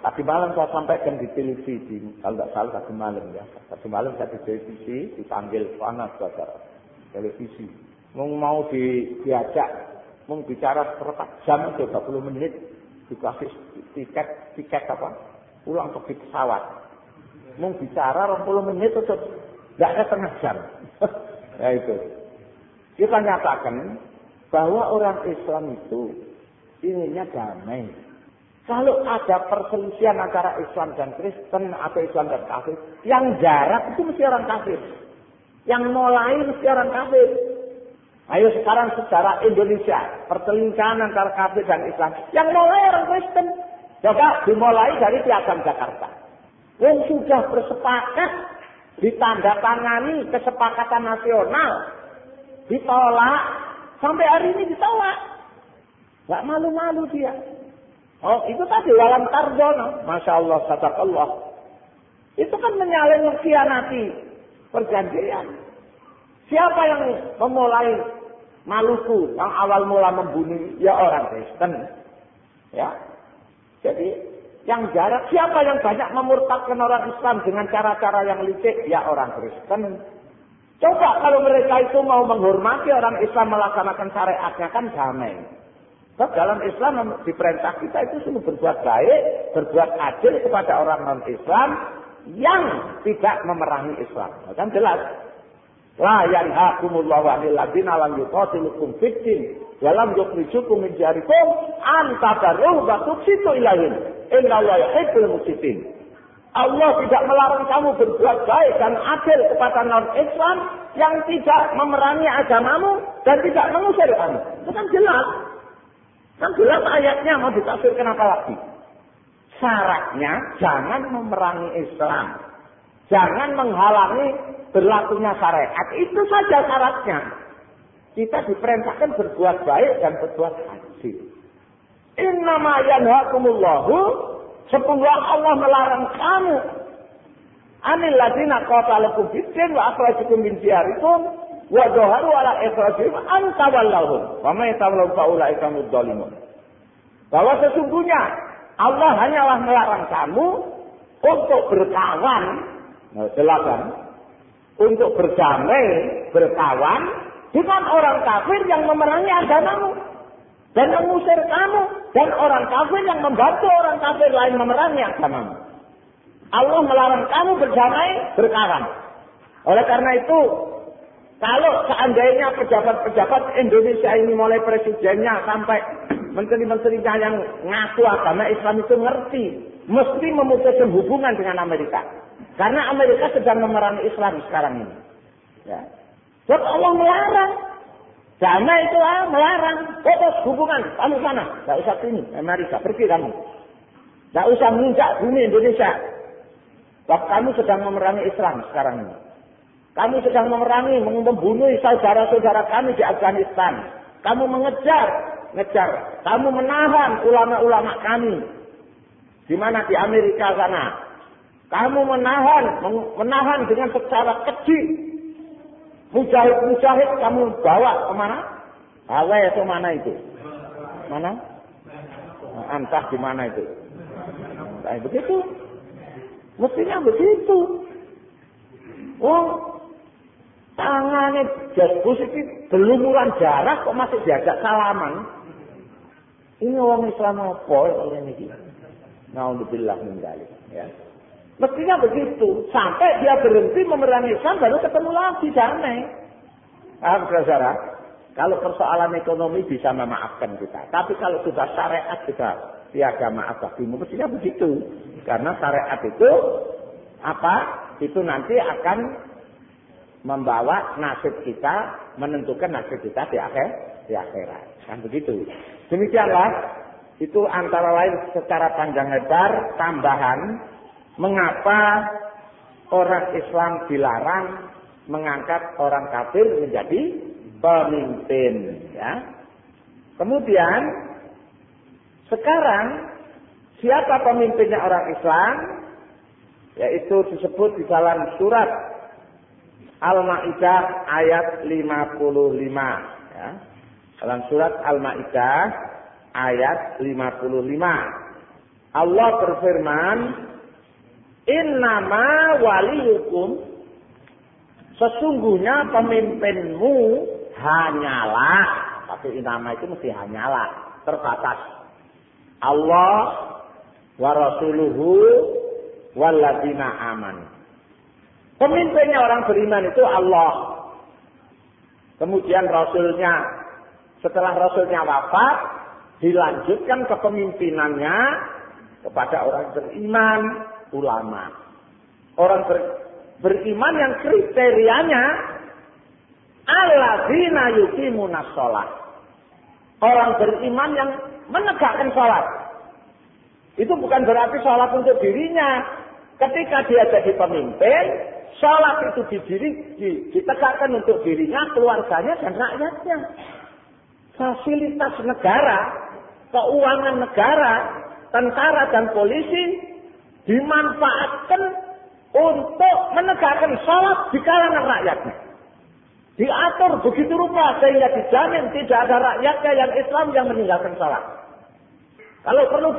Tadi malam saya sampaikan di televisi, kalau tidak salah tadi malam ya. Tadi malam saya di televisi dipanggil panas saudara. Televisi. Mau mau di, diajak, mau bicara seperempat jam itu 20 menit dikasih tiket tiket apa? Pulang pergi pesawat. Mau bicara 20 menit itu tidak ada setengah jam. *laughs* ya itu. Kita nyatakan bahwa orang Islam itu inginnya damai. Kalau ada perselisihan antara Islam dan Kristen atau Islam dan kafir, yang jarak itu mesti orang kafir. Yang mulai mesti orang kafir. Ayo sekarang secara Indonesia, perselingkuhan antara kafir dan Islam. Yang mulai orang Kristen. Coba dimulai dari Piagam Jakarta. Yang sudah bersepakat ditandatangani kesepakatan nasional, ditolak, sampai hari ini ditolak. Gak malu-malu dia. Oh, itu tadi dalam tardono. Masya Allah, kata Allah. Itu kan menyalin mengkhianati perjanjian. Siapa yang memulai Maluku yang awal mula membunuh ya orang Kristen. Ya. Jadi yang jarak siapa yang banyak memurtadkan orang Islam dengan cara-cara yang licik? Ya orang Kristen. Coba kalau mereka itu mau menghormati orang Islam melaksanakan syariatnya kan damai. Sebab dalam Islam diperintah kita itu sungguh berbuat baik, berbuat adil kepada orang non-Islam yang tidak memerangi Islam. Kan jelas. La yanhakumullahu 'anil ladzina lam yuqatilukum fid din wa lam yukhrijukum min diyarikum an tabarruh wa ilaihim. Innallaha yuhibbul muqsitin. Allah tidak melarang kamu berbuat baik dan adil kepada non-Islam yang tidak memerangi agamamu dan tidak mengusir kamu. Itu kan jelas. Kan jelas ayatnya mau ditafsirkan apa lagi? Syaratnya jangan memerangi Islam. Jangan menghalangi berlakunya syariat. Itu saja syaratnya. Kita diperintahkan berbuat baik dan berbuat haji. Innama yanhakumullahu sepuluh Allah melarang kamu anil ladina qatalukum biddin wa akhrajukum min diyarikum wa dhaharu ala ikhrajihim an tawallahum wa may tawallahu fa ulaika mudzalimun. Bahwa sesungguhnya Allah hanyalah melarang kamu untuk berkawan, nah, jelaskan, untuk berdamai, berkawan dengan orang kafir yang memerangi agamamu dan mengusir kamu dan orang kafir yang membantu orang kafir lain memerangi agamamu. Allah melarang kamu berdamai, berkawan. Oleh karena itu, kalau seandainya pejabat-pejabat Indonesia ini mulai presidennya sampai menteri-menterinya yang ngaku agama Islam itu ngerti, mesti memutuskan hubungan dengan Amerika. Karena Amerika sedang memerangi Islam sekarang ini. Ya. Sebab Allah melarang. Damai itu ah, melarang. Putus hubungan. Kamu sana. Tidak usah sini. Amerika. Pergi kamu. Tidak usah menginjak bumi Indonesia. Sebab kamu sedang memerangi Islam sekarang ini. Kamu sedang memerangi, membunuh saudara-saudara kami di Afghanistan. Kamu mengejar, ngejar. Kamu menahan ulama-ulama kami. Di mana di Amerika sana. Kamu menahan, menahan dengan secara keji. Mujahid-mujahid kamu bawa ke mana? Hawa itu mana itu? Mana? Entah di mana itu. Nah, begitu. Mestinya begitu. Oh, tangannya jas ini berlumuran darah kok masih diajak salaman. Ini orang Islam apa ini? Naudzubillah min ya. Mestinya begitu. Sampai dia berhenti memerangi Islam baru ketemu lagi damai. Ah, saudara, kalau persoalan ekonomi bisa memaafkan kita. Tapi kalau sudah syariat kita tiada maaf bagimu. Mestinya begitu. Karena syariat itu apa? Itu nanti akan membawa nasib kita, menentukan nasib kita di akhir di akhirat. Kan begitu. Demikianlah itu antara lain secara panjang lebar tambahan mengapa orang Islam dilarang mengangkat orang kafir menjadi pemimpin ya. Kemudian sekarang siapa pemimpinnya orang Islam? Yaitu disebut di dalam surat Al-Maidah ayat 55 ya. Dalam surat Al-Maidah ayat 55 Allah berfirman Innama waliyukum. Sesungguhnya pemimpinmu hanyalah Tapi nama itu mesti hanyalah Terbatas. Allah wa rasuluhu walladina aman. Pemimpinnya orang beriman itu Allah. Kemudian Rasulnya Setelah Rasulnya wafat Dilanjutkan kepemimpinannya Kepada orang beriman ulama. Orang ber, beriman yang kriterianya alladzina yuqimuna sholat. Orang beriman yang menegakkan sholat. Itu bukan berarti sholat untuk dirinya. Ketika dia jadi pemimpin, sholat itu didiri, ditegakkan untuk dirinya, keluarganya, dan rakyatnya. Fasilitas negara, keuangan negara, tentara dan polisi dimanfaatkan untuk menegakkan sholat di kalangan rakyatnya. Diatur begitu rupa sehingga dijamin tidak ada rakyatnya yang Islam yang meninggalkan sholat. Kalau perlu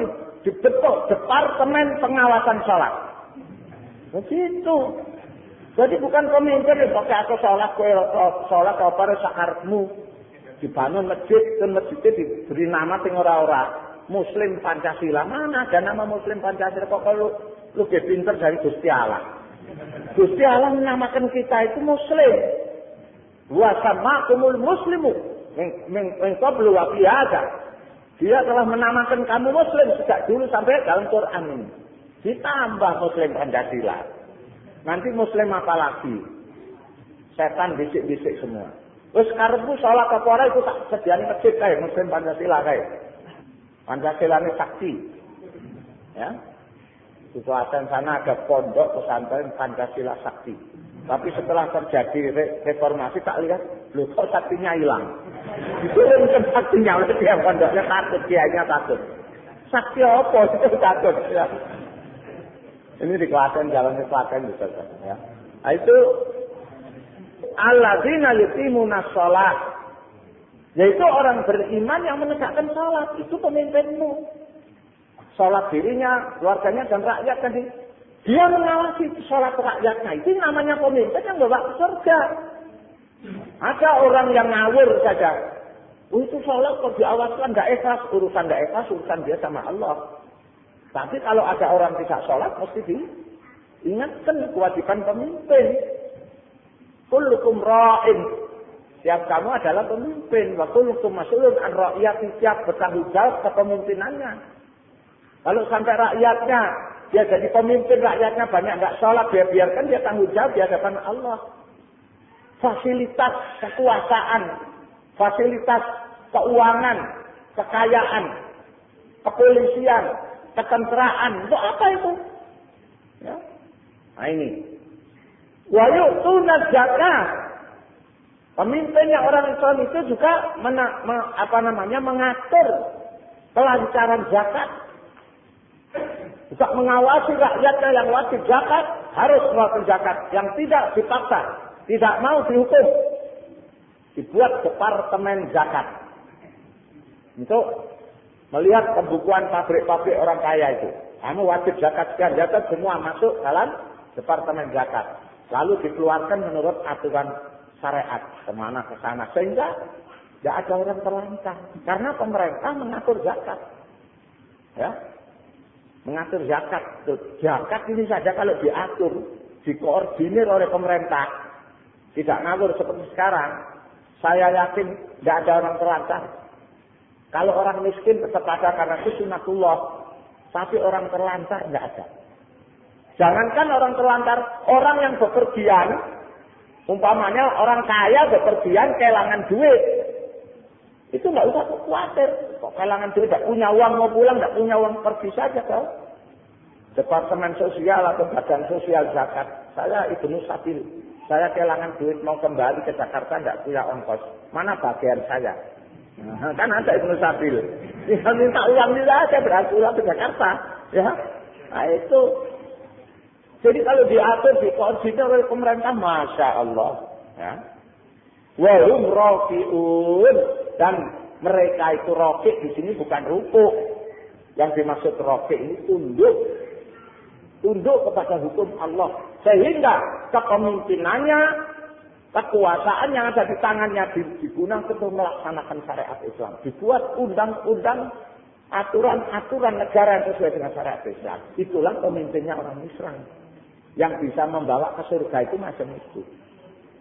dibentuk departemen pengawasan sholat. Begitu. Jadi bukan pemimpin yang pakai aku sholat, kue sholat apa sakarmu. Dibangun masjid, dan masjidnya diberi nama ting ora-ora. Muslim Pancasila. Mana ada nama Muslim Pancasila? Kok kalau lu lebih pinter dari Gusti Allah? Gusti Allah menamakan kita itu Muslim. Wa sama kumul muslimu. Engkau belum ada. Dia telah menamakan kamu Muslim sejak dulu sampai dalam Quran ini. Ditambah Muslim Pancasila. Nanti Muslim apa lagi? Setan bisik-bisik semua. Terus karepmu sholat apa itu tak sediani masjid kayak Muslim Pancasila kayak. Pancasila ini sakti. Ya. Di Klaten sana ada pondok pesantren Pancasila sakti. Tapi setelah terjadi re reformasi tak lihat, loh kok saktinya hilang. Itu kan saktinya, dia pondoknya takut, kiainya takut. Sakti apa? Itu takut. Ya. Ini di Klaten, jalan di Klaten bisa. Ya. Nah, itu alladzina yuqimuna shalah yaitu orang beriman yang menegakkan sholat. Itu pemimpinmu. Sholat dirinya, keluarganya, dan rakyat tadi. Dia mengawasi sholat rakyatnya. Itu namanya pemimpin yang bawa ke surga. Ada orang yang ngawur saja. Oh itu sholat kok diawaskan tidak ikhlas. Urusan tidak ikhlas, urusan dia sama Allah. Tapi kalau ada orang tidak sholat, mesti diingatkan kewajiban pemimpin. Kullukum ra'in Tiap kamu adalah pemimpin. Waktu hukum masulun an rakyat siap bertanggung jawab kepemimpinannya. Kalau sampai rakyatnya, dia jadi pemimpin rakyatnya banyak nggak sholat, dia biarkan dia tanggung jawab di hadapan Allah. Fasilitas kekuasaan, fasilitas keuangan, kekayaan, kepolisian, ketenteraan, untuk apa itu? Ya. Nah ini. Wa yu'tuna zakat Pemimpinnya orang Islam itu juga mena, me, apa namanya mengatur kelancaran zakat. Juga mengawasi rakyatnya yang wajib zakat harus melakukan zakat. Yang tidak dipaksa, tidak mau dihukum. Dibuat departemen zakat. Untuk melihat pembukuan pabrik-pabrik orang kaya itu. Kamu wajib zakat sekian zakat semua masuk dalam departemen zakat. Lalu dikeluarkan menurut aturan syariat ke mana ke sana. Sehingga tidak ada orang terlantar karena pemerintah mengatur zakat. Ya. Mengatur zakat. Zakat ini saja kalau diatur dikoordinir oleh pemerintah. Tidak ngawur seperti sekarang. Saya yakin tidak ada orang terlantar. Kalau orang miskin tetap ada karena itu sunatullah tapi orang terlantar tidak ada. Jangankan orang terlantar orang yang bepergian Umpamanya orang kaya bepergian kehilangan duit. Itu nggak usah khawatir. Kok kehilangan duit, nggak punya uang mau pulang, nggak punya uang pergi saja kau. Departemen Sosial atau Badan Sosial Zakat. Saya Ibnu Sabil. Saya kehilangan duit mau kembali ke Jakarta nggak punya ongkos. Mana bagian saya? Nah, kan ada Ibnu Sabil. Ya minta uang juga aja berarti pulang ke Jakarta. Ya, nah itu jadi kalau diatur, dikoordinir oleh pemerintah, Masya Allah. Ya. Wahum rokiun. Dan mereka itu roki di sini bukan rukuk. Yang dimaksud roki ini tunduk. Tunduk kepada hukum Allah. Sehingga kepemimpinannya, kekuasaan yang ada di tangannya digunakan untuk melaksanakan syariat Islam. Dibuat undang-undang aturan-aturan negara yang sesuai dengan syariat Islam. Itulah pemimpinnya orang Islam yang bisa membawa ke surga itu macam itu.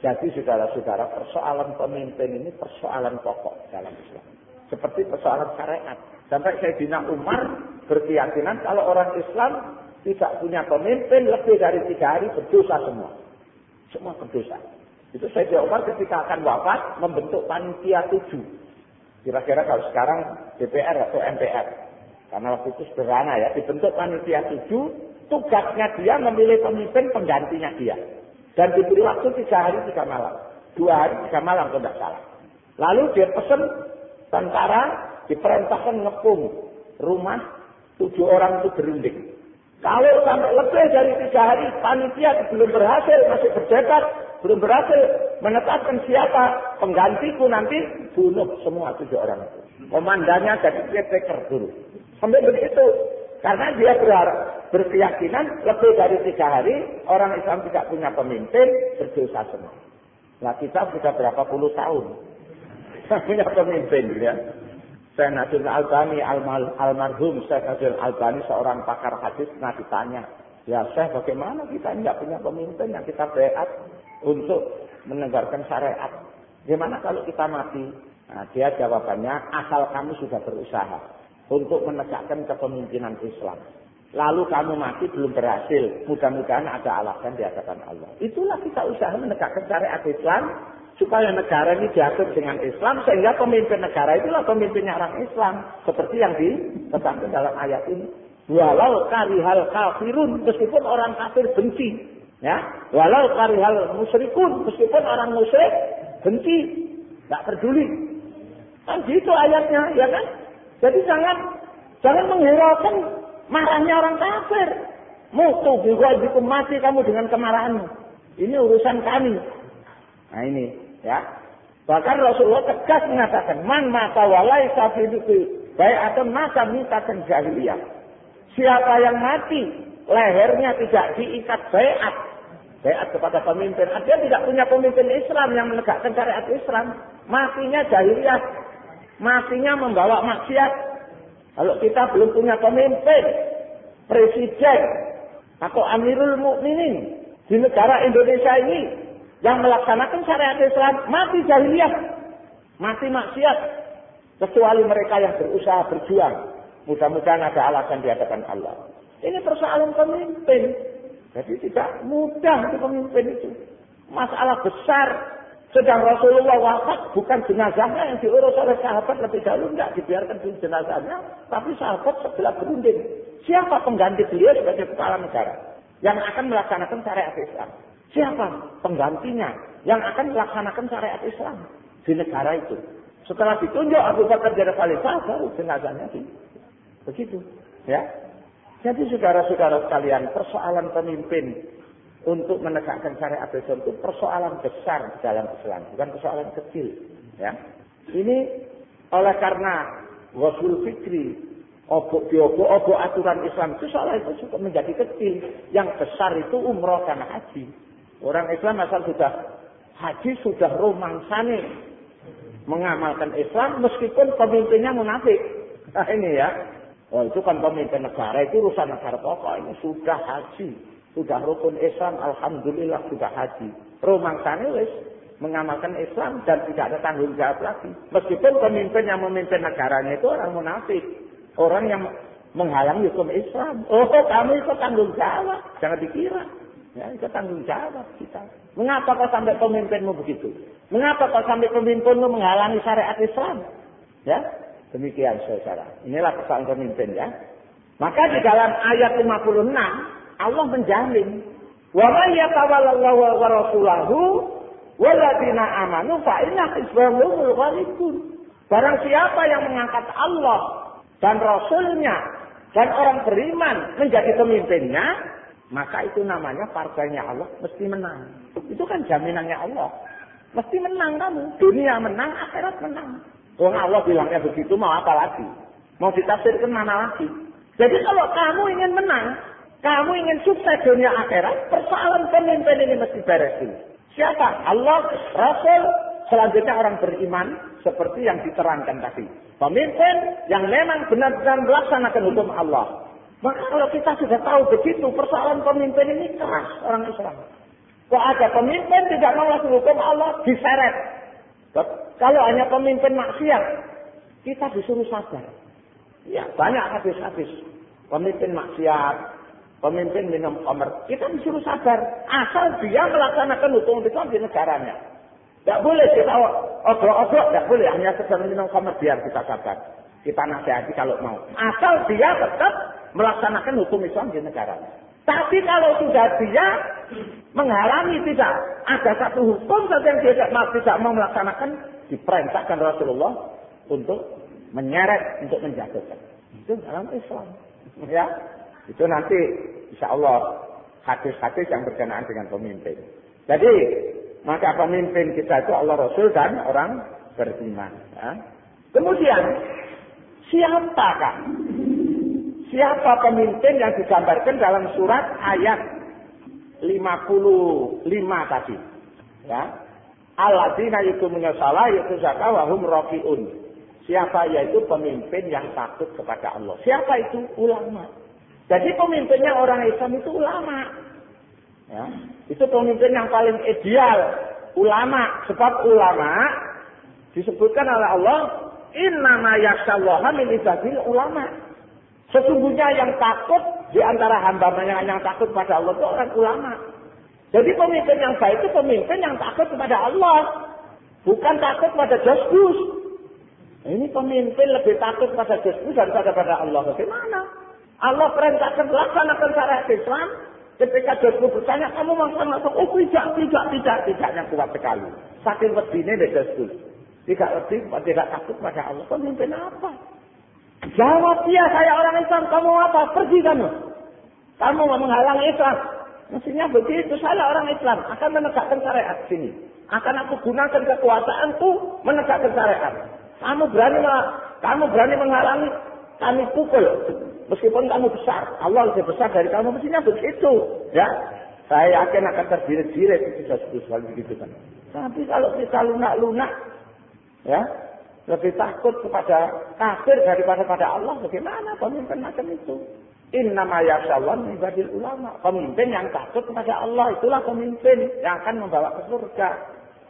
Jadi saudara-saudara persoalan pemimpin ini persoalan pokok dalam Islam. Seperti persoalan syariat. Sampai Sayyidina Umar berkeyakinan kalau orang Islam tidak punya pemimpin lebih dari tiga hari berdosa semua. Semua berdosa. Itu Sayyidina Umar ketika akan wafat membentuk panitia tujuh. Kira-kira kalau sekarang DPR atau MPR. Karena waktu itu sederhana ya. Dibentuk panitia tujuh Tugasnya dia memilih pemimpin penggantinya dia. Dan diberi waktu tiga hari tiga malam. Dua hari tiga malam kalau tidak salah. Lalu dia pesan tentara diperintahkan ngepung rumah tujuh orang itu berunding. Kalau sampai lebih dari tiga hari panitia belum berhasil masih berdebat belum berhasil menetapkan siapa penggantiku nanti bunuh semua tujuh orang itu. Komandannya jadi caretaker dulu. Sampai begitu karena dia berharap, berkeyakinan lebih dari tiga hari orang Islam tidak punya pemimpin berdosa semua. Nah kita sudah berapa puluh tahun punya pemimpin ya. Saya Nabil Albani almarhum saya Nabil Albani seorang pakar hadis pernah ditanya, ya saya bagaimana kita tidak punya pemimpin yang kita beat untuk menegakkan syariat. Gimana kalau kita mati? Nah, dia jawabannya asal kamu sudah berusaha untuk menegakkan kepemimpinan Islam. Lalu kamu mati belum berhasil. Mudah-mudahan ada alasan di hadapan Allah. Itulah kita usaha menegakkan syariat Islam supaya negara ini diatur dengan Islam sehingga pemimpin negara itulah pemimpinnya orang Islam seperti yang ditetapkan dalam ayat ini. Walau karihal kafirun meskipun orang kafir benci, ya. Walau karihal musyrikun meskipun orang musyrik benci, tidak peduli. Kan gitu ayatnya, ya kan? Jadi jangan jangan menghiraukan marahnya orang kafir. Mutu juga mati kamu dengan kemarahanmu. Ini urusan kami. Nah ini ya. Bahkan Rasulullah tegas mengatakan, Man mata walai safiduki baik atau masa minta jahiliyah. Siapa yang mati, lehernya tidak diikat bayat. Bayat kepada pemimpin. Dia tidak punya pemimpin Islam yang menegakkan syariat Islam. Matinya jahiliyah matinya membawa maksiat. Kalau kita belum punya pemimpin, presiden atau amirul mukminin di negara Indonesia ini yang melaksanakan syariat Islam mati jahiliyah, mati maksiat, kecuali mereka yang berusaha berjuang. Mudah-mudahan ada alasan di hadapan Allah. Ini persoalan pemimpin. Jadi tidak mudah untuk pemimpin itu. Masalah besar sedang Rasulullah wafat bukan jenazahnya yang diurus oleh sahabat lebih dahulu enggak dibiarkan di jenazahnya, tapi sahabat sebelah berunding. Siapa pengganti beliau sebagai kepala negara yang akan melaksanakan syariat Islam? Siapa penggantinya yang akan melaksanakan syariat Islam di negara itu? Setelah ditunjuk Abu Bakar jadi khalifah baru jenazahnya di begitu, ya. Jadi saudara-saudara sekalian, persoalan pemimpin untuk menegakkan syariat Islam itu persoalan besar di dalam Islam, bukan persoalan kecil. Ya. Ini oleh karena wasul fikri, obok diobo obok aturan Islam itu soal itu cukup menjadi kecil. Yang besar itu umroh dan haji. Orang Islam asal sudah haji sudah romansane mengamalkan Islam meskipun pemimpinnya munafik. *laughs* Nah ini ya. Oh itu kan pemimpin negara itu urusan negara pokok ini sudah haji sudah rukun Islam, alhamdulillah sudah haji. Rumah wis mengamalkan Islam dan tidak ada tanggung jawab lagi. Meskipun pemimpin yang memimpin negaranya itu orang munafik, orang yang menghalang hukum Islam. Oh, kamu itu tanggung jawab, jangan dikira. Ya, itu tanggung jawab kita. Mengapa kau sampai pemimpinmu begitu? Mengapa kau sampai pemimpinmu menghalangi syariat Islam? Ya, demikian saudara. Inilah pesan pemimpin ya. Maka di dalam ayat 56 Allah menjamin wa may yatawallahu wa rasulahu waladina amanu fa inna ghalibun. Barang siapa yang mengangkat Allah dan Rasulnya dan orang beriman menjadi pemimpinnya, maka itu namanya partainya Allah mesti menang. Itu kan jaminannya Allah. Mesti menang kamu. Dunia menang, akhirat menang. Wong Allah bilangnya begitu, mau apa lagi? Mau ditafsirkan mana lagi? Jadi kalau kamu ingin menang, kamu ingin sukses dunia akhirat, persoalan pemimpin ini mesti beresin. Siapa? Allah, Rasul, selanjutnya orang beriman seperti yang diterangkan tadi. Pemimpin yang memang benar-benar melaksanakan hukum Allah. Maka kalau kita sudah tahu begitu, persoalan pemimpin ini keras orang Islam. Kok ada pemimpin tidak langsung hukum Allah, diseret. Kalau hanya pemimpin maksiat, kita disuruh sabar. Ya, banyak hadis-hadis. Pemimpin maksiat, pemimpin minum khamr. Kita disuruh sabar. Asal dia melaksanakan hukum Islam di negaranya. Tidak boleh kita obrol-obrol, tidak boleh. Hanya sedang minum khamr biar kita sabar. Kita nasihati kalau mau. Asal dia tetap melaksanakan hukum Islam di negara. Tapi kalau sudah dia menghalangi tidak ada satu hukum saja yang dia tidak mau melaksanakan, diperintahkan Rasulullah untuk menyeret, untuk menjatuhkan. Itu dalam Islam. Ya, itu nanti insya Allah hadis-hadis yang berkenaan dengan pemimpin. Jadi maka pemimpin kita itu Allah Rasul dan orang beriman. Ya. Kemudian siapakah Siapa pemimpin yang digambarkan dalam surat ayat 55 tadi? Ya. Alladzina itu salah yaitu zakat wahum rokiun. Siapa yaitu pemimpin yang takut kepada Allah. Siapa itu? Ulama. Jadi pemimpinnya orang Islam itu ulama. Ya. Itu pemimpin yang paling ideal. Ulama. Sebab ulama disebutkan oleh Allah. Innama yaksallaha min ibadil ulama. Sesungguhnya yang takut di antara hamba yang, takut pada Allah itu orang ulama. Jadi pemimpin yang baik itu pemimpin yang takut kepada Allah. Bukan takut pada Yesus. Ini pemimpin lebih takut pada Yesus daripada pada Allah. Bagaimana? Allah perintahkan laksanakan syariat Islam. Ketika Yesus bertanya, kamu langsung oh tidak, tidak, tidak, tidaknya kuat sekali. Saking wedine dari Yesus. Tidak lebih, tidak takut pada Allah. Pemimpin apa? Jawab dia, saya orang Islam, kamu apa? Pergi kamu. Kamu mau menghalangi Islam. Mestinya begitu, saya orang Islam. Akan menegakkan syariat sini. Akan aku gunakan kekuasaanku menegakkan syariat. Kamu berani kamu berani menghalangi, kami pukul. Meskipun kamu besar, Allah lebih besar dari kamu, mestinya begitu. Ya, saya yakin akan terbirit-birit bisa sekali begitu kan. Tapi kalau kita lunak-lunak, ya, lebih takut kepada kafir daripada pada Allah. Bagaimana pemimpin macam itu? Innama yakshawan ibadil ulama. Pemimpin yang takut kepada Allah. Itulah pemimpin yang akan membawa ke surga.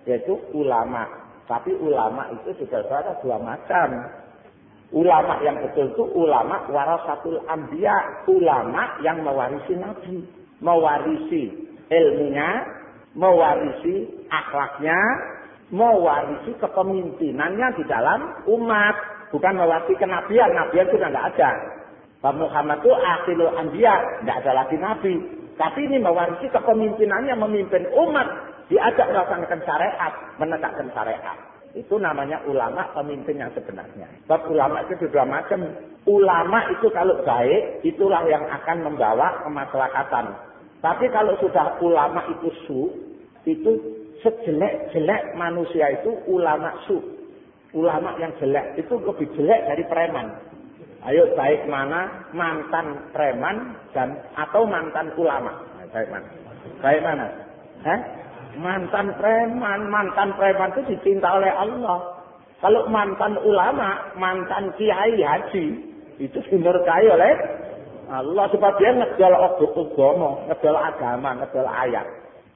Yaitu ulama. Tapi ulama itu juga ada dua macam. Ulama yang betul itu ulama warasatul ambiya. Ulama yang mewarisi nabi. Mewarisi ilmunya. Mewarisi akhlaknya mewarisi kepemimpinannya di dalam umat. Bukan mewarisi kenabian. Nabian sudah tidak ada. Pak Muhammad itu akhirul anbiya. Tidak ada lagi nabi. Tapi ini mewarisi kepemimpinannya memimpin umat. Diajak melaksanakan syariat. Menegakkan syariat. Itu namanya ulama pemimpin yang sebenarnya. Sebab ulama itu dua macam. Ulama itu kalau baik, itulah yang akan membawa kemaslahatan. Tapi kalau sudah ulama itu su, itu sejelek-jelek manusia itu ulama su. Ulama yang jelek itu lebih jelek dari preman. Ayo baik mana mantan preman dan atau mantan ulama. Baik mana? Baik mana? Hah? Mantan preman, mantan preman itu dicinta oleh Allah. Kalau mantan ulama, mantan kiai haji, itu dimurkai oleh Allah sebab dia ngedol agama, ngedol agama, ngedol ayat.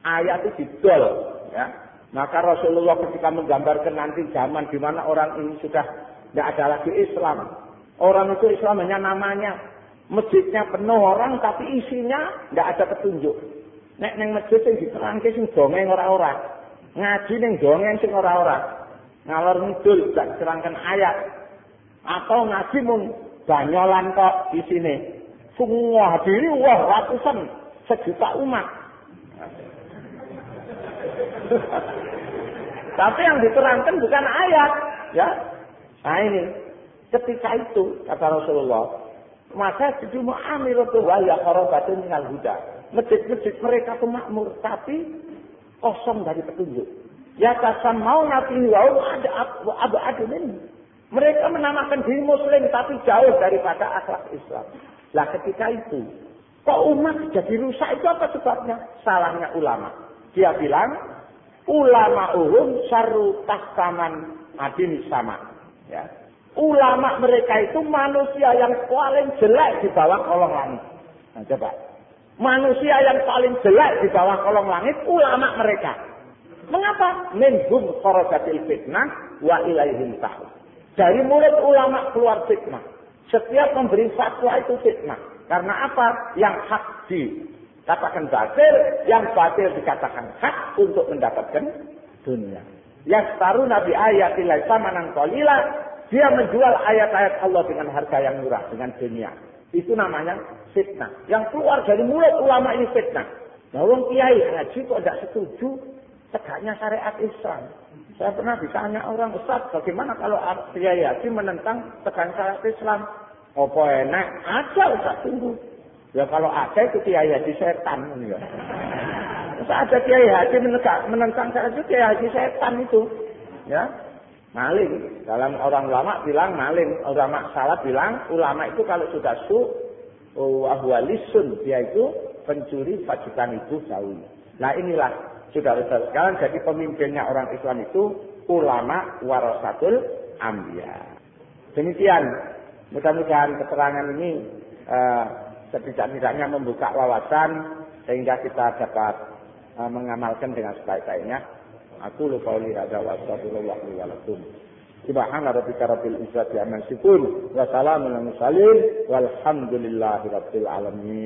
Ayat itu didol, Ya. Maka Rasulullah ketika menggambarkan nanti zaman di mana orang ini sudah tidak ada lagi Islam. Orang itu Islam hanya namanya. Masjidnya penuh orang tapi isinya tidak ada petunjuk. Nek ning masjid sing diterangke sing dongeng ora-ora. Ngaji ning dongeng sing ora-ora. Ngalor ngidul gak diterangkan ayat. Atau ngaji mung banyolan kok di sini. Semua hadiri wah ratusan sejuta umat. *laughs* Tapi yang diterangkan bukan ayat, ya. Nah ini, ketika itu kata Rasulullah, maka jadi mu'amilatu wa ya qarabatun minal huda. Masjid-masjid mereka itu makmur, tapi kosong dari petunjuk. Ya kasan mau nabi wa ada ada ada ini. Mereka menamakan diri muslim tapi jauh daripada akhlak Islam. Lah ketika itu, kok umat jadi rusak itu apa sebabnya? Salahnya ulama. Dia bilang, ulama ulum saru tahkaman adin sama. Ya. Ulama mereka itu manusia yang paling jelek di bawah kolong langit. Nah, coba. Manusia yang paling jelek di bawah kolong langit, ulama mereka. Mengapa? Minhum kharajatil fitnah wa ilaihim tahu. Dari mulut ulama keluar fitnah. Setiap memberi fatwa itu fitnah. Karena apa? Yang hak dikatakan batil, yang batil dikatakan hak untuk mendapatkan dunia. Yang taruh Nabi ayat sama nang kolila, dia menjual ayat-ayat Allah dengan harga yang murah, dengan dunia. Itu namanya fitnah. Yang keluar dari mulut ulama ini fitnah. Nah, wong kiai haji kok tidak setuju tegaknya syariat Islam. Saya pernah ditanya orang Ustaz, bagaimana kalau Kiai Haji menentang tegaknya syariat Islam? Apa enak? Ada Ustaz tunggu. Ya kalau ada itu Kiai Haji setan. Ya. Masa ada Kiai Haji menegak, menentang syariat itu Kiai Haji setan itu. Ya, maling. Dalam orang ulama bilang maling. Ulama salah bilang ulama itu kalau sudah su ahwalisun dia itu pencuri fajikan itu jauh. Nah inilah saudara-saudara sekalian jadi pemimpinnya orang Islam itu ulama warasatul ambia. Demikian, mudah-mudahan keterangan ini uh, setidak-tidaknya membuka wawasan sehingga kita dapat uh, mengamalkan dengan sebaik-baiknya. Aku lupa lihat wa astagfirullah wa. Subhana rabbika rabbil izzati amma yasifun wa salamun alal mursalin walhamdulillahi rabbil alamin.